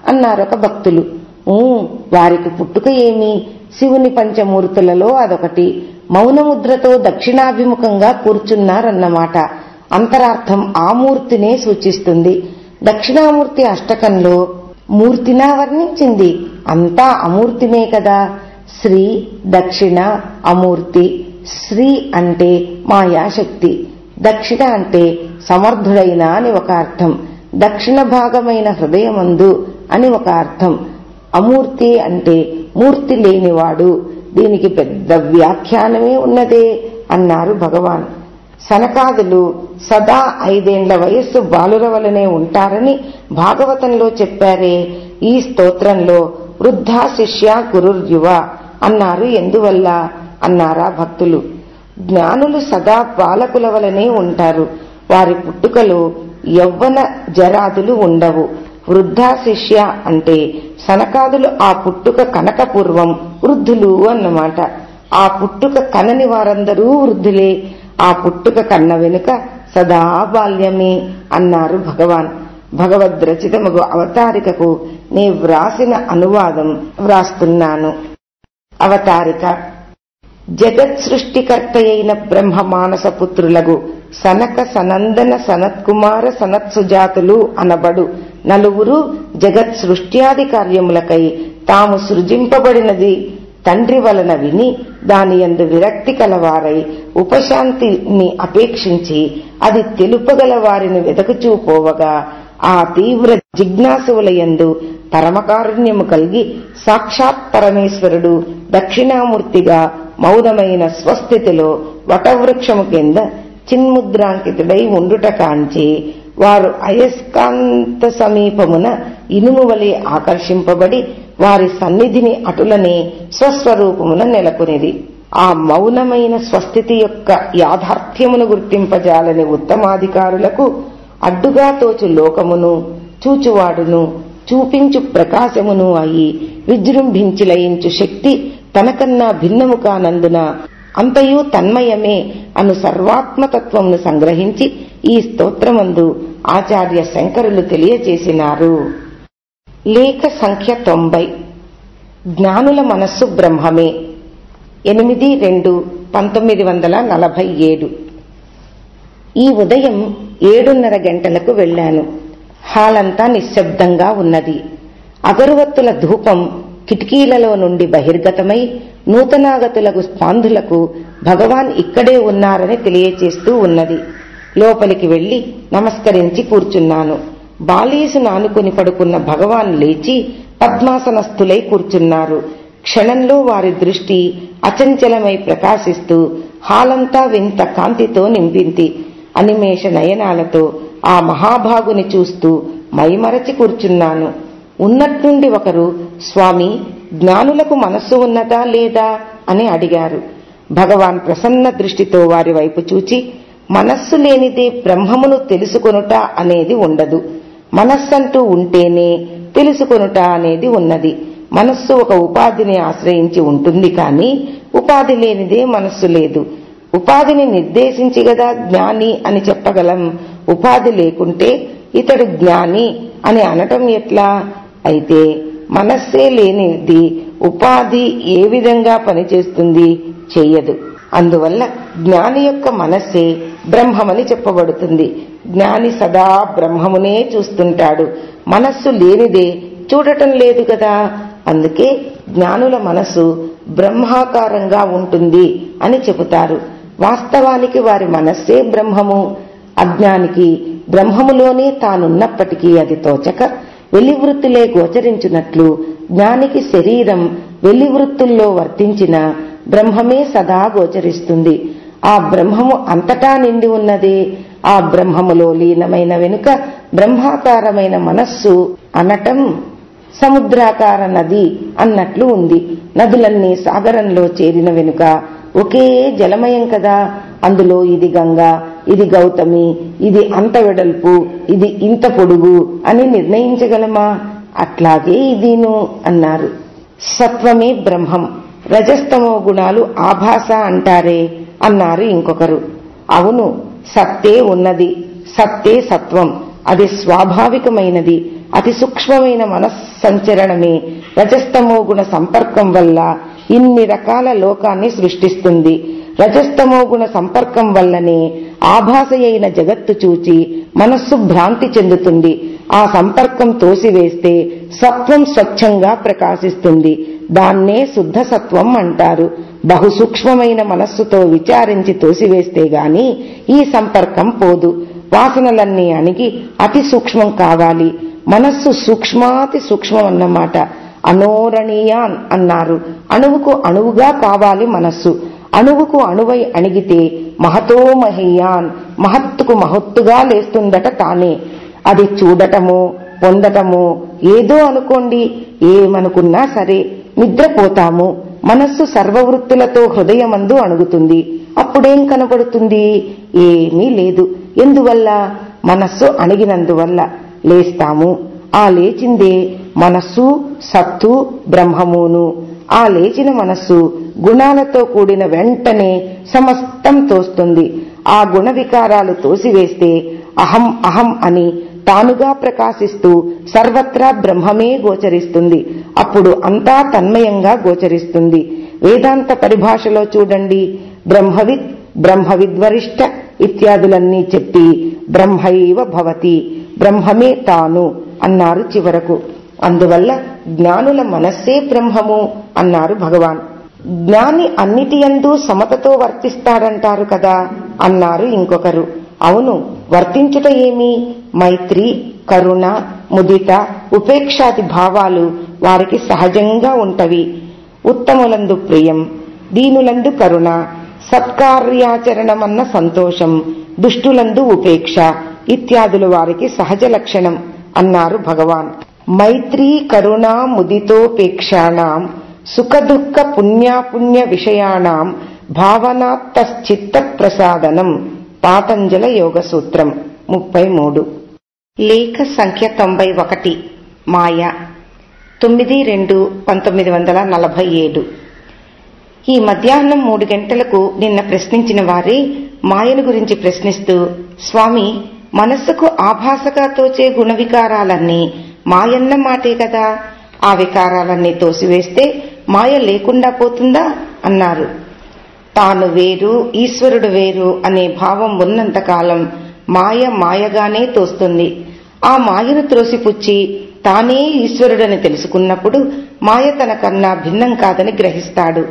అన్నారొక భక్తులు. ఊ వారికి పుట్టుక ఏమి? శివుని పంచమూర్తులలో అదొకటి. మౌనముద్రతో దక్షిణాభిముఖంగా కూర్చున్నారన్నమాట. అంతరార్థం ఆ మూర్తినే సూచిస్తుంది. దక్షిణామూర్తి అష్టకంలో మూర్తినా వర్ణించింది. అంతా అమూర్తినే కదా. శ్రీ దక్షిణ అమూర్తి. శ్రీ అంటే మాయాశక్తి. దక్షిణ అంటే సమర్థుడైన అని ఒక అర్థం. దక్షిణ భాగమైన హృదయమందు అని ఒక అర్థం. అమూర్తి అంటే మూర్తి లేనివాడు. దీనికి పెద్ద వ్యాఖ్యానమే ఉన్నదే అన్నారు భగవాన్. సనకాదులు సదా ఐదేండ్ల వయస్సు బాలుర వలనే ఉంటారని భాగవతంలో చెప్పారే ఈ స్తోత్రంలో వృద్ధా శిష్య గురుర్యువ అన్నారు. ఎందువల్ల? అన్నారా భక్తులు. జ్ఞానులు సదా బాలకుల వలనే ఉంటారు. వారి పుట్టుకలో యవ్వన జరాదులు ఉండవు. వృద్ధా శిష్య అంటే సనకాదులు ఆ పుట్టుక కనకపూర్వం వృద్ధులు అన్నమాట. ఆ పుట్టుక కనని వారందరూ వృద్ధులే. ఆ పుట్టుక కన్న వెనుక సదా బాల్యమే అన్నారు భగవాన్. భగవద్రచితముగు అవతారికకు నే వ్రాసిన అనువాదం వ్రాస్తున్నాను. అవతారిక జగత్ సృష్టికర్తయైన బ్రహ్మ మానస పుత్రులగు సనక సనందన సనత్కుమార సనత్సుజాతులు అనబడు నలుగురు జగత్ సృష్ట్యాది కార్యములకై తాము సృజింపబడినది తండ్రి వలన విని దాని యందు విరక్తి కలవారై ఉపశాంతిని అపేక్షించి అది తెలుపగల వారిని వెతకుచూపోవగా ఆ తీవ్ర జిజ్ఞాసువులయందు పరమకారుణ్యము కలిగి సాక్షాత్ పరమేశ్వరుడు దక్షిణామూర్తిగా మౌనమైన స్వస్థితిలో వటవృక్షము కింద చిన్ముద్రాంకితుడై ఉండుట కాంచి వారు అయస్కాంత సమీపమున ఇనుము వలె ఆకర్షింపబడి వారి సన్నిధిని అటులనే స్వస్వరూపమున నెలకొనిది. ఆ మౌనమైన స్వస్థితి యొక్క యాథార్థ్యమును గుర్తింపజాలని ఉత్తమాధికారులకు అడ్డుగా తోచు లోకమును చూచువాడును చూపించు ప్రకాశమును అయి విజృంభించి లయించు శక్తి తనకన్నా భిన్నము కానందున అంతయు తన్మయమే అను సర్వాత్మతత్వమును సంగ్రహించి ఈ స్తోత్రమందు ఆచార్య శంకరులు తెలియజేసినారు. లేఖ సంఖ్య తొంభై. జ్ఞానుల మనస్సు బ్రహ్మమే. ఎనిమిది రెండు పంతొమ్మిది వందల నలభై ఏడు. ఈ ఉదయం ఏడున్నర గంటలకు వెళ్ళాను హాలంతా నిశ్శబ్దంగా ఉన్నది. అగరువత్తుల ధూపం కిటికీలలో నుండి బహిర్గతమై నూతనాగతులకు స్పాంధులకు భగవాన్ ఇక్కడే ఉన్నారని తెలియచేస్తూ ఉన్నది. లోపలికి వెళ్ళి నమస్కరించి కూర్చున్నాను. బాలీసు నానుకుని పడుకున్న భగవాన్ లేచి పద్మాసనస్థులై కూర్చున్నారు. క్షణంలో వారి దృష్టి అచంచలమై ప్రకాశిస్తూ హాలంతా వింత కాంతితో నింపింది. అనిమేష నయనాలతో ఆ మహాభాగుని చూస్తూ మైమరచి కూర్చున్నాను. ఉన్నట్టుండి ఒకరు స్వామి జ్ఞానులకు మనస్సు ఉన్నదా లేదా? అని అడిగారు. భగవాన్ ప్రసన్న దృష్టితో వారి వైపు చూచి మనస్సు లేనిదే బ్రహ్మమును తెలుసుకొనుట అనేది ఉండదు. మనస్సంటూ ఉంటేనే తెలుసుకొనుట అనేది ఉన్నది. మనస్సు ఒక ఉపాధిని ఆశ్రయించి ఉంటుంది కానీ ఉపాధి లేనిదే మనస్సు లేదు. ఉపాధిని నిర్దేశించి గదా జ్ఞాని అని చెప్పగలం. ఉపాధి లేకుంటే ఇతడు జ్ఞాని అని అనటం ఎట్లా? అయితే మనస్సే లేనిది ఉపాధి ఏ విధంగా పనిచేస్తుంది? చెయ్యదు. అందువల్ల జ్ఞాని యొక్క మనస్సే బ్రహ్మమని చెప్పబడుతుంది. జ్ఞాని సదా బ్రహ్మమునే చూస్తుంటాడు. మనస్సు లేనిదే చూడటం లేదు కదా. అందుకే జ్ఞానుల మనసు బ్రహ్మాకారంగా ఉంటుంది అని చెబుతారు. వాస్తవానికి వారి మనస్సే బ్రహ్మము. అజ్ఞానికి బ్రహ్మములోనే తానున్నప్పటికీ అది తోచక వెలివృత్తులే గోచరించినట్లు జ్ఞానికి శరీరం వెలివృత్తుల్లో వర్తించిన బ్రహ్మమే సదా గోచరిస్తుంది. ఆ బ్రహ్మము అంతటా నిండి ఉన్నదే. ఆ బ్రహ్మములో లీనమైన వెనుక బ్రహ్మాకారమైన మనస్సు అనటం సముద్రాకార నది అన్నట్లు ఉంది. నదులన్నీ సాగరంలో చేరిన వెనుక ఒకే జలమయం కదా. అందులో ఇది గంగా ఇది గౌతమి ఇది అంత వెడల్పు ఇది ఇంత పొడుగు అని నిర్ణయించగలమా? అట్లాగే ఇదిను అన్నారు. సత్వమే బ్రహ్మం. రజస్తమో గుణాలు ఆభాస అంటారే అన్నారు ఇంకొకరు. అవును సత్తే ఉన్నది. సత్తే సత్వం. అది స్వాభావికమైనది. అతి సూక్ష్మమైన మనస్సంచరణమే రజస్తమో గుణ సంపర్కం వల్ల ఇన్ని రకాల లోకాన్ని సృష్టిస్తుంది. రజస్తమో గుణ సంపర్కం వల్లనే ఆభాసయైన జగత్తు చూచి మనస్సు భ్రాంతి చెందుతుంది. ఆ సంపర్కం తోసివేస్తే సత్వం స్వచ్ఛంగా ప్రకాశిస్తుంది. దాన్నే శుద్ధ సత్వం అంటారు. బహుసూక్ష్మమైన మనస్సుతో విచారించి తోసివేస్తే గాని ఈ సంపర్కం పోదు. వాసనలన్నీ అణిగి అతి సూక్ష్మం కావాలి. మనస్సు సూక్ష్మాతి సూక్ష్మం అన్నమాట. అనోరణీయాన్ అన్నారు. అణువుకు అణువుగా కావాలి మనస్సు. అణువుకు అణువై అణిగితే మహతో మహీయాన్ మహత్తుకు మహత్తుగా లేస్తుందట తానే. అది చూడటము పొందటము. ఏదో అనుకోండి ఏమనుకున్నా సరే నిద్రపోతాము. మనస్సు సర్వవృత్తులతో హృదయమందు అణుగుతుంది. అప్పుడేం కనబడుతుంది? ఏమీ లేదు. ఎందువల్ల? మనస్సు అణిగినందువల్ల లేస్తాము. ఆ లేచిందే మనస్సు సత్తు బ్రహ్మమును. ఆ లేచిన మనస్సు గుణాలతో కూడిన వెంటనే సమస్తం తోస్తుంది. ఆ గుణ వికారాలు తోసివేస్తే అహం అహం అని తానుగా ప్రకాశిస్తూ సర్వత్రా బ్రహ్మమే గోచరిస్తుంది. అప్పుడు అంతా తన్మయంగా గోచరిస్తుంది. వేదాంత పరిభాషలో చూడండి. బ్రహ్మవిత్ బ్రహ్మవిద్వరిష్ట ఇత్యాదులన్నీ చెప్పి బ్రహ్మైవ భవతి. బ్రహ్మమే తాను అన్నారు చివరకు. అందువల్ల జ్ఞానుల మనస్సే బ్రహ్మము అన్నారు భగవాన్. జ్ఞాని అన్నిటి సమతతో వర్తిస్తాడంటారు కదా అన్నారు ఇంకొకరు. అవును వర్తించుట ఏమి? మైత్రి కరుణ ముదిత ఉపేక్షాది భావాలు వారికి సహజంగా ఉంటవి. ఉత్తములందు ప్రియం దీనులందు కరుణ సత్కార్యాచరణమన్న సంతోషం దుష్టులందు ఉపేక్ష ఇత్యాదులు వారికి సహజ లక్షణం అన్నారు భగవాన్. మైత్రీ కరుణ ముదితోపేక్షాణం సుఖదుఃఖ పుణ్యాపుణ్య విషయాణం భావనాత్తశ్చిత్త ప్రసాదనం పాతంజల యోగ సూత్రం ముప్పై మూడు లేఖ సంఖ్య తొంభై ఒకటి మాయ. తొమ్మిది రెండు పంతొమ్మిది వందల నలభై ఏడు. ఈ మధ్యాహ్నం మూడు గంటలకు నిన్న ప్రశ్నించిన వారే మాయను గురించి ప్రశ్నిస్తూ స్వామి మనస్సుకు ఆభాసగా తోచే గుణ వికారాలన్నీ మాయన్న మాటే కదా? ఆ వికారాలన్నీ తోసివేస్తే మాయ లేకుండా పోతుందా? అన్నారు. తాను వేరు ఈశ్వరుడు వేరు అనే భావం ఉన్నంతకాలం మాయ మాయగానే తోస్తుంది. ఆ మాయను త్రోసిపుచ్చి తానే ఈశ్వరుడని తెలుసుకున్నప్పుడు మాయ తనకన్నా భిన్నం కాదని గ్రహిస్తాడు.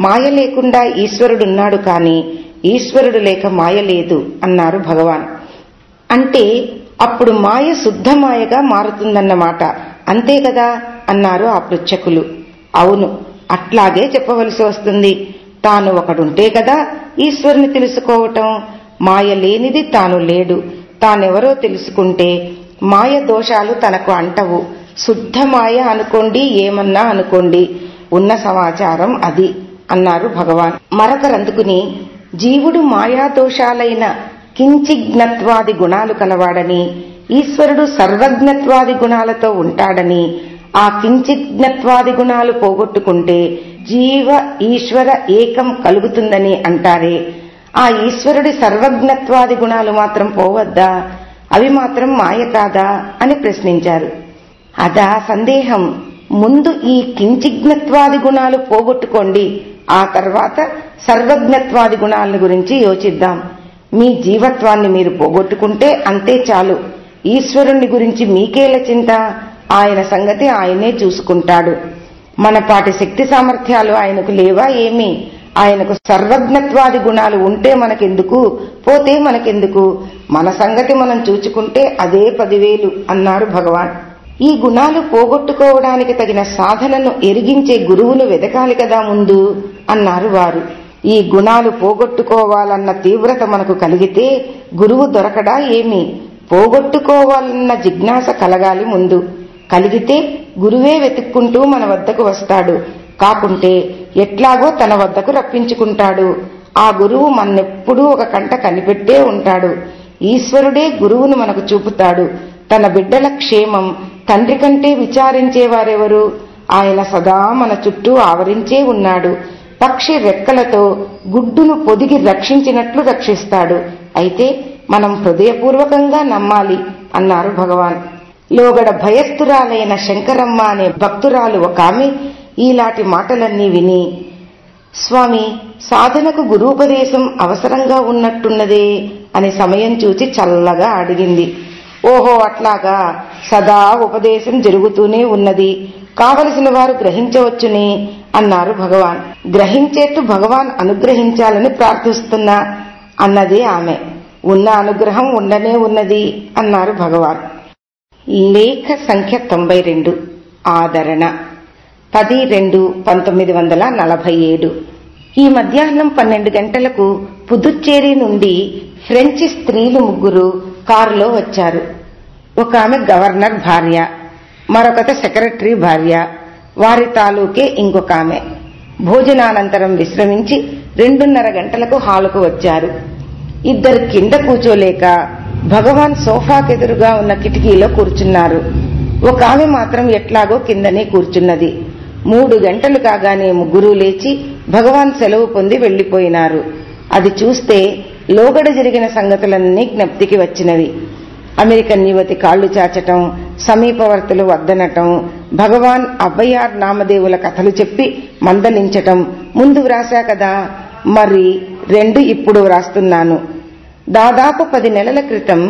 మాయ లేకుండా ఈశ్వరుడున్నాడు కాని ఈశ్వరుడు లేక మాయ లేదు అన్నారు భగవాన్. అంటే అప్పుడు మాయ శుద్ధ మాయగా మారుతుందన్నమాట. అంతే కదా? అన్నారు ఆ పృచ్ఛకులు. అవును అట్లాగే చెప్పవలసి వస్తుంది. తాను ఒకడుంటే కదా ఈశ్వరుని తెలుసుకోవటం. మాయ లేనిది తాను లేడు. తానెవరో తెలుసుకుంటే మాయ దోషాలు తనకు అంటవు. శుద్ధ మాయ అనుకోండి ఏమన్నా అనుకోండి. ఉన్న సమాచారం అది అన్నారు భగవాన్. మరొకరందుకుని జీవుడు మాయాదోషాలైన కించిజ్ఞత్వాది గుణాలు కలవాడని ఈశ్వరుడు సర్వజ్ఞత్వాది గుణాలతో ఉంటాడని ఆ కించిజ్ఞత్వాది గుణాలు పోగొట్టుకుంటే జీవ ఈశ్వర ఏకం కలుగుతుందని అంటారే. ఆ ఈశ్వరుడి సర్వజ్ఞత్వాది గుణాలు మాత్రం పోవద్దా? అవి మాత్రం మాయ కాదా? అని ప్రశ్నించారు. అదా సందేహం. ముందు ఈ కించిజ్ఞత్వాది గుణాలు పోగొట్టుకోండి. ఆ తర్వాత సర్వజ్ఞత్వాది గుణాల గురించి యోచిద్దాం. మీ జీవత్వాన్ని మీరు పోగొట్టుకుంటే అంతే చాలు. ఈశ్వరుణ్ణి గురించి మీకేల చింత? ఆయన సంగతి ఆయనే చూసుకుంటాడు. మనపాటి శక్తి సామర్థ్యాలు ఆయనకు లేవా ఏమి? ఆయనకు సర్వజ్ఞత్వాది గుణాలు ఉంటే మనకెందుకు? పోతే మనకెందుకు? మన సంగతి మనం చూచుకుంటే అదే పదివేలు అన్నారు భగవాన్. ఈ గుణాలు పోగొట్టుకోవడానికి తగిన సాధనను ఎరిగించే గురువును వెదకాలి కదా ముందు అన్నారు వారు. ఈ గుణాలు పోగొట్టుకోవాలన్న తీవ్రత మనకు కలిగితే గురువు దొరకడా ఏమి? పోగొట్టుకోవాలన్న జిజ్ఞాస కలగాలి ముందు. కలిగితే గురువే వెతుక్కుంటూ మన వద్దకు వస్తాడు. కాకుంటే ఎట్లాగో తన వద్దకు రప్పించుకుంటాడు. ఆ గురువు మన్నెప్పుడూ ఒక కంట కనిపెట్టే ఉంటాడు. ఈశ్వరుడే గురువును మనకు చూపుతాడు. తన బిడ్డల క్షేమం తండ్రి కంటే విచారించేవారెవరు? ఆయన సదా మన చుట్టూ ఆవరించే ఉన్నాడు. పక్షి రెక్కలతో గుడ్డును పొదిగి రక్షించినట్లు రక్షిస్తాడు. అయితే మనం హృదయపూర్వకంగా నమ్మాలి అన్నారు భగవాన్. లోగడ భయస్థురాలైన శంకరమ్మ అనే భక్తురాలు ఒక ఆమె. ఈలాంటి మాటలన్నీ విని స్వామి సాధనకు గురూపదేశం అవసరంగా ఉన్నట్టున్నదే అని సమయం చూచి చల్లగా అడిగింది. ఓహో అట్లాగా. సదా ఉపదేశం జరుగుతూనే ఉన్నది. కావలసిన వారు గ్రహించవచ్చునే అన్నారు భగవాన్. గ్రహించేట్టు భగవాన్ అనుగ్రహించాలని ప్రార్థిస్తున్నా అన్నది ఆమె. ఉన్న అనుగ్రహం ఉండనే ఉన్నది అన్నారు భగవాన్. లేఖ సంఖ్య తొంభై రెండు ఆదరణ. పది రెండు పంతొమ్మిది వందల నలభై ఏడు. ఈ మధ్యాహ్నం పన్నెండు గంటలకు పుదుచ్చేరి నుండి ఫ్రెంచ్ స్త్రీలు ముగ్గురు కారులో వచ్చారు. ఒక ఆమె గవర్నర్ భార్య మరొకత సెక్రటరీ భార్య వారి తాలూకే ఇంకొక ఆమె. భోజనానంతరం విశ్రమించి రెండున్నర గంటలకు హాలుకు వచ్చారు. ఇద్దరు కింద కూర్చోలేక భగవాన్ సోఫాకెదురుగా ఉన్న కిటికీలో కూర్చున్నారు. ఒక ఆమె మాత్రం ఎట్లాగో కిందనే కూర్చున్నది. మూడు గంటలు కాగానే ముగ్గురు లేచి భగవాన్ సెలవు పొంది వెళ్ళిపోయినారు అది చూస్తే లోగడ జరిగిన సంగతులన్నీ జ్ఞప్తికి వచ్చినవి. అమెరికన్ యువతి కాళ్ళు చాచటం సమీపవర్తులు వద్దనటం భగవాన్ అబ్బయార్ నామదేవుల కథలు చెప్పి మందలించటం ముందు వ్రాసా కదా? మరి రెండు ఇప్పుడు వ్రాస్తున్నాను. దాదాపు పది నెలల క్రితం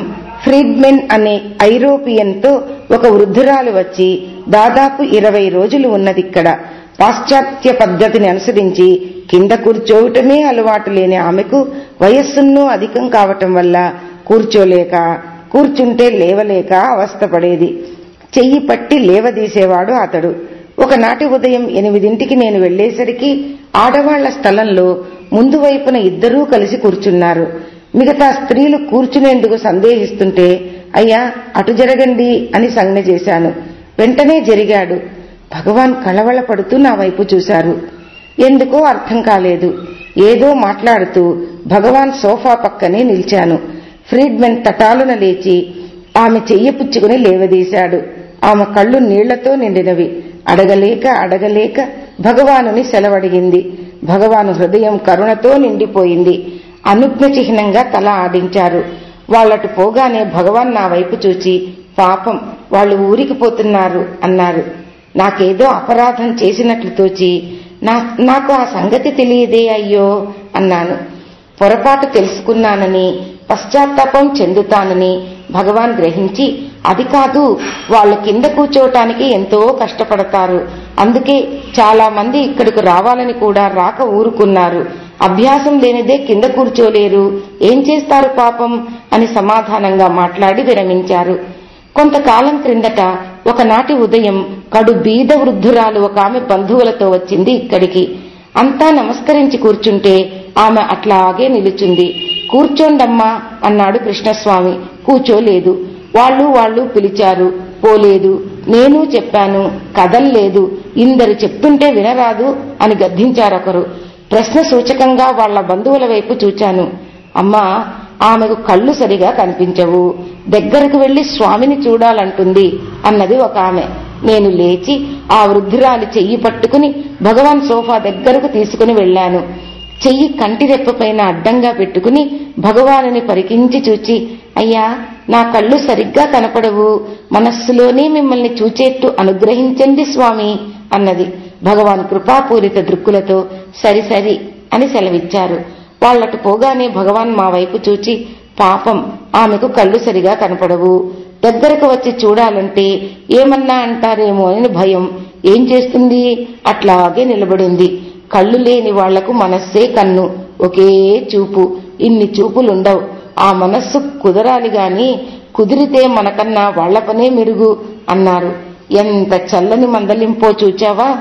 ఫ్రీడ్మెన్ అనే ఐరోపియన్తో ఒక వృద్ధురాలు వచ్చి దాదాపు ఇరవై రోజులు ఉన్నదిక్కడ. పాశ్చాత్య పద్ధతిని అనుసరించి కింద కూర్చోవటమే అలవాటు లేని ఆమెకు వయస్సున్నూ అధికం కావటం వల్ల కూర్చోలేక కూర్చుంటే లేవలేక అవస్థపడేది చెయ్యి పట్టి లేవదీసేవాడు అతడు. ఒకనాటి ఉదయం ఎనిమిదింటికి నేను వెళ్ళేసరికి ఆడవాళ్ళ స్థలంలో ముందు వైపున ఇద్దరూ కలిసి కూర్చున్నారు. మిగతా స్త్రీలు కూర్చునేందుకు సందేహిస్తుంటే అయ్యా అటు జరగండి అని సంజ్ఞ చేశాను. వెంటనే జరిగాడు. భగవాన్ కళవళ పడుతూ నా వైపు చూశారు. ఎందుకో అర్థం కాలేదు. ఏదో మాట్లాడుతూ భగవాన్ సోఫా పక్కనే నిలిచాను. ఫ్రీడ్మెన్ తటాలున లేచి ఆమె చెయ్యి పుచ్చుకుని లేవదీశాడు. ఆమె కళ్ళు నీళ్ళతో నిండినవి. అడగలేక అడగలేక భగవానుని సెలవడిగింది. భగవాను హృదయం కరుణతో నిండిపోయింది. అనుజ్ఞ చిహ్నంగా తల ఆడించారు. వాళ్ళటు పోగానే భగవాన్ నా వైపు చూచి పాపం వాళ్ళు ఊరికి పోతున్నారు అన్నారు. నాకేదో అపరాధం చేసినట్లు తోచి నాకు ఆ సంగతి తెలియదే అయ్యో అన్నాను. పొరపాటు తెలుసుకున్నానని పశ్చాత్తాపం చెందుతానని భగవాన్ గ్రహించి అది కాదు వాళ్ళు కింద కూర్చోవటానికి ఎంతో కష్టపడతారు. అందుకే చాలా మంది ఇక్కడికి రావాలని కూడా రాక ఊరుకున్నారు. అభ్యాసం లేనిదే కింద కూర్చోలేరు. ఏం చేస్తారు పాపం? అని సమాధానంగా మాట్లాడి విరమించారు. కొంతకాలం క్రిందట ఒకనాటి ఉదయం కడు బీద వృద్ధురాలు ఒక ఆమె బంధువులతో వచ్చింది ఇక్కడికి. అంతా నమస్కరించి కూర్చుంటే ఆమె అట్లాగే నిలుచుంది. కూర్చోండమ్మా అన్నాడు కృష్ణస్వామి. కూర్చోలేదు. వాళ్ళు వాళ్ళు పిలిచారు. పోలేదు. నేను చెప్పాను. కదల్లేదు. ఇందరు చెప్తుంటే వినరాదు అని గద్దించారొకరు. ప్రశ్న సూచకంగా వాళ్ళ బంధువుల వైపు చూచాను. అమ్మా ఆమెకు కళ్ళు సరిగా కనిపించవు. దగ్గరకు వెళ్ళి స్వామిని చూడాలంటుంది అన్నది ఒక ఆమె. నేను లేచి ఆ వృద్ధురాలి చెయ్యి పట్టుకుని భగవాన్ సోఫా దగ్గరకు తీసుకుని వెళ్ళాను చెయ్యి కంటి రెప్పపైన అడ్డంగా పెట్టుకుని భగవానుని పరికించి చూచి అయ్యా నా కళ్ళు సరిగ్గా కనపడవు. మనస్సులోనే మిమ్మల్ని చూచేట్టు అనుగ్రహించండి స్వామి అన్నది. భగవాన్ కృపాపూరిత దృక్కులతో సరి సరి అని సెలవిచ్చారు. వాళ్ళటు పోగానే భగవాన్ మా వైపు చూచి పాపం ఆమెకు కళ్ళు సరిగా కనపడవు. దగ్గరకు వచ్చి చూడాలంటే ఏమన్నా అంటారేమో అని భయం. ఏం చేస్తుంది? అట్లాగే నిలబడింది. కళ్ళు లేని వాళ్ళకు మనస్సే కన్ను. ఒకే చూపు. ఇన్ని చూపులుండవు. ఆ మనస్సు కుదరాలి గాని కుదిరితే మనకన్నా వాళ్ళ పనే మెరుగు అన్నారు. ఎంత చల్లని మందలింపో చూచావా?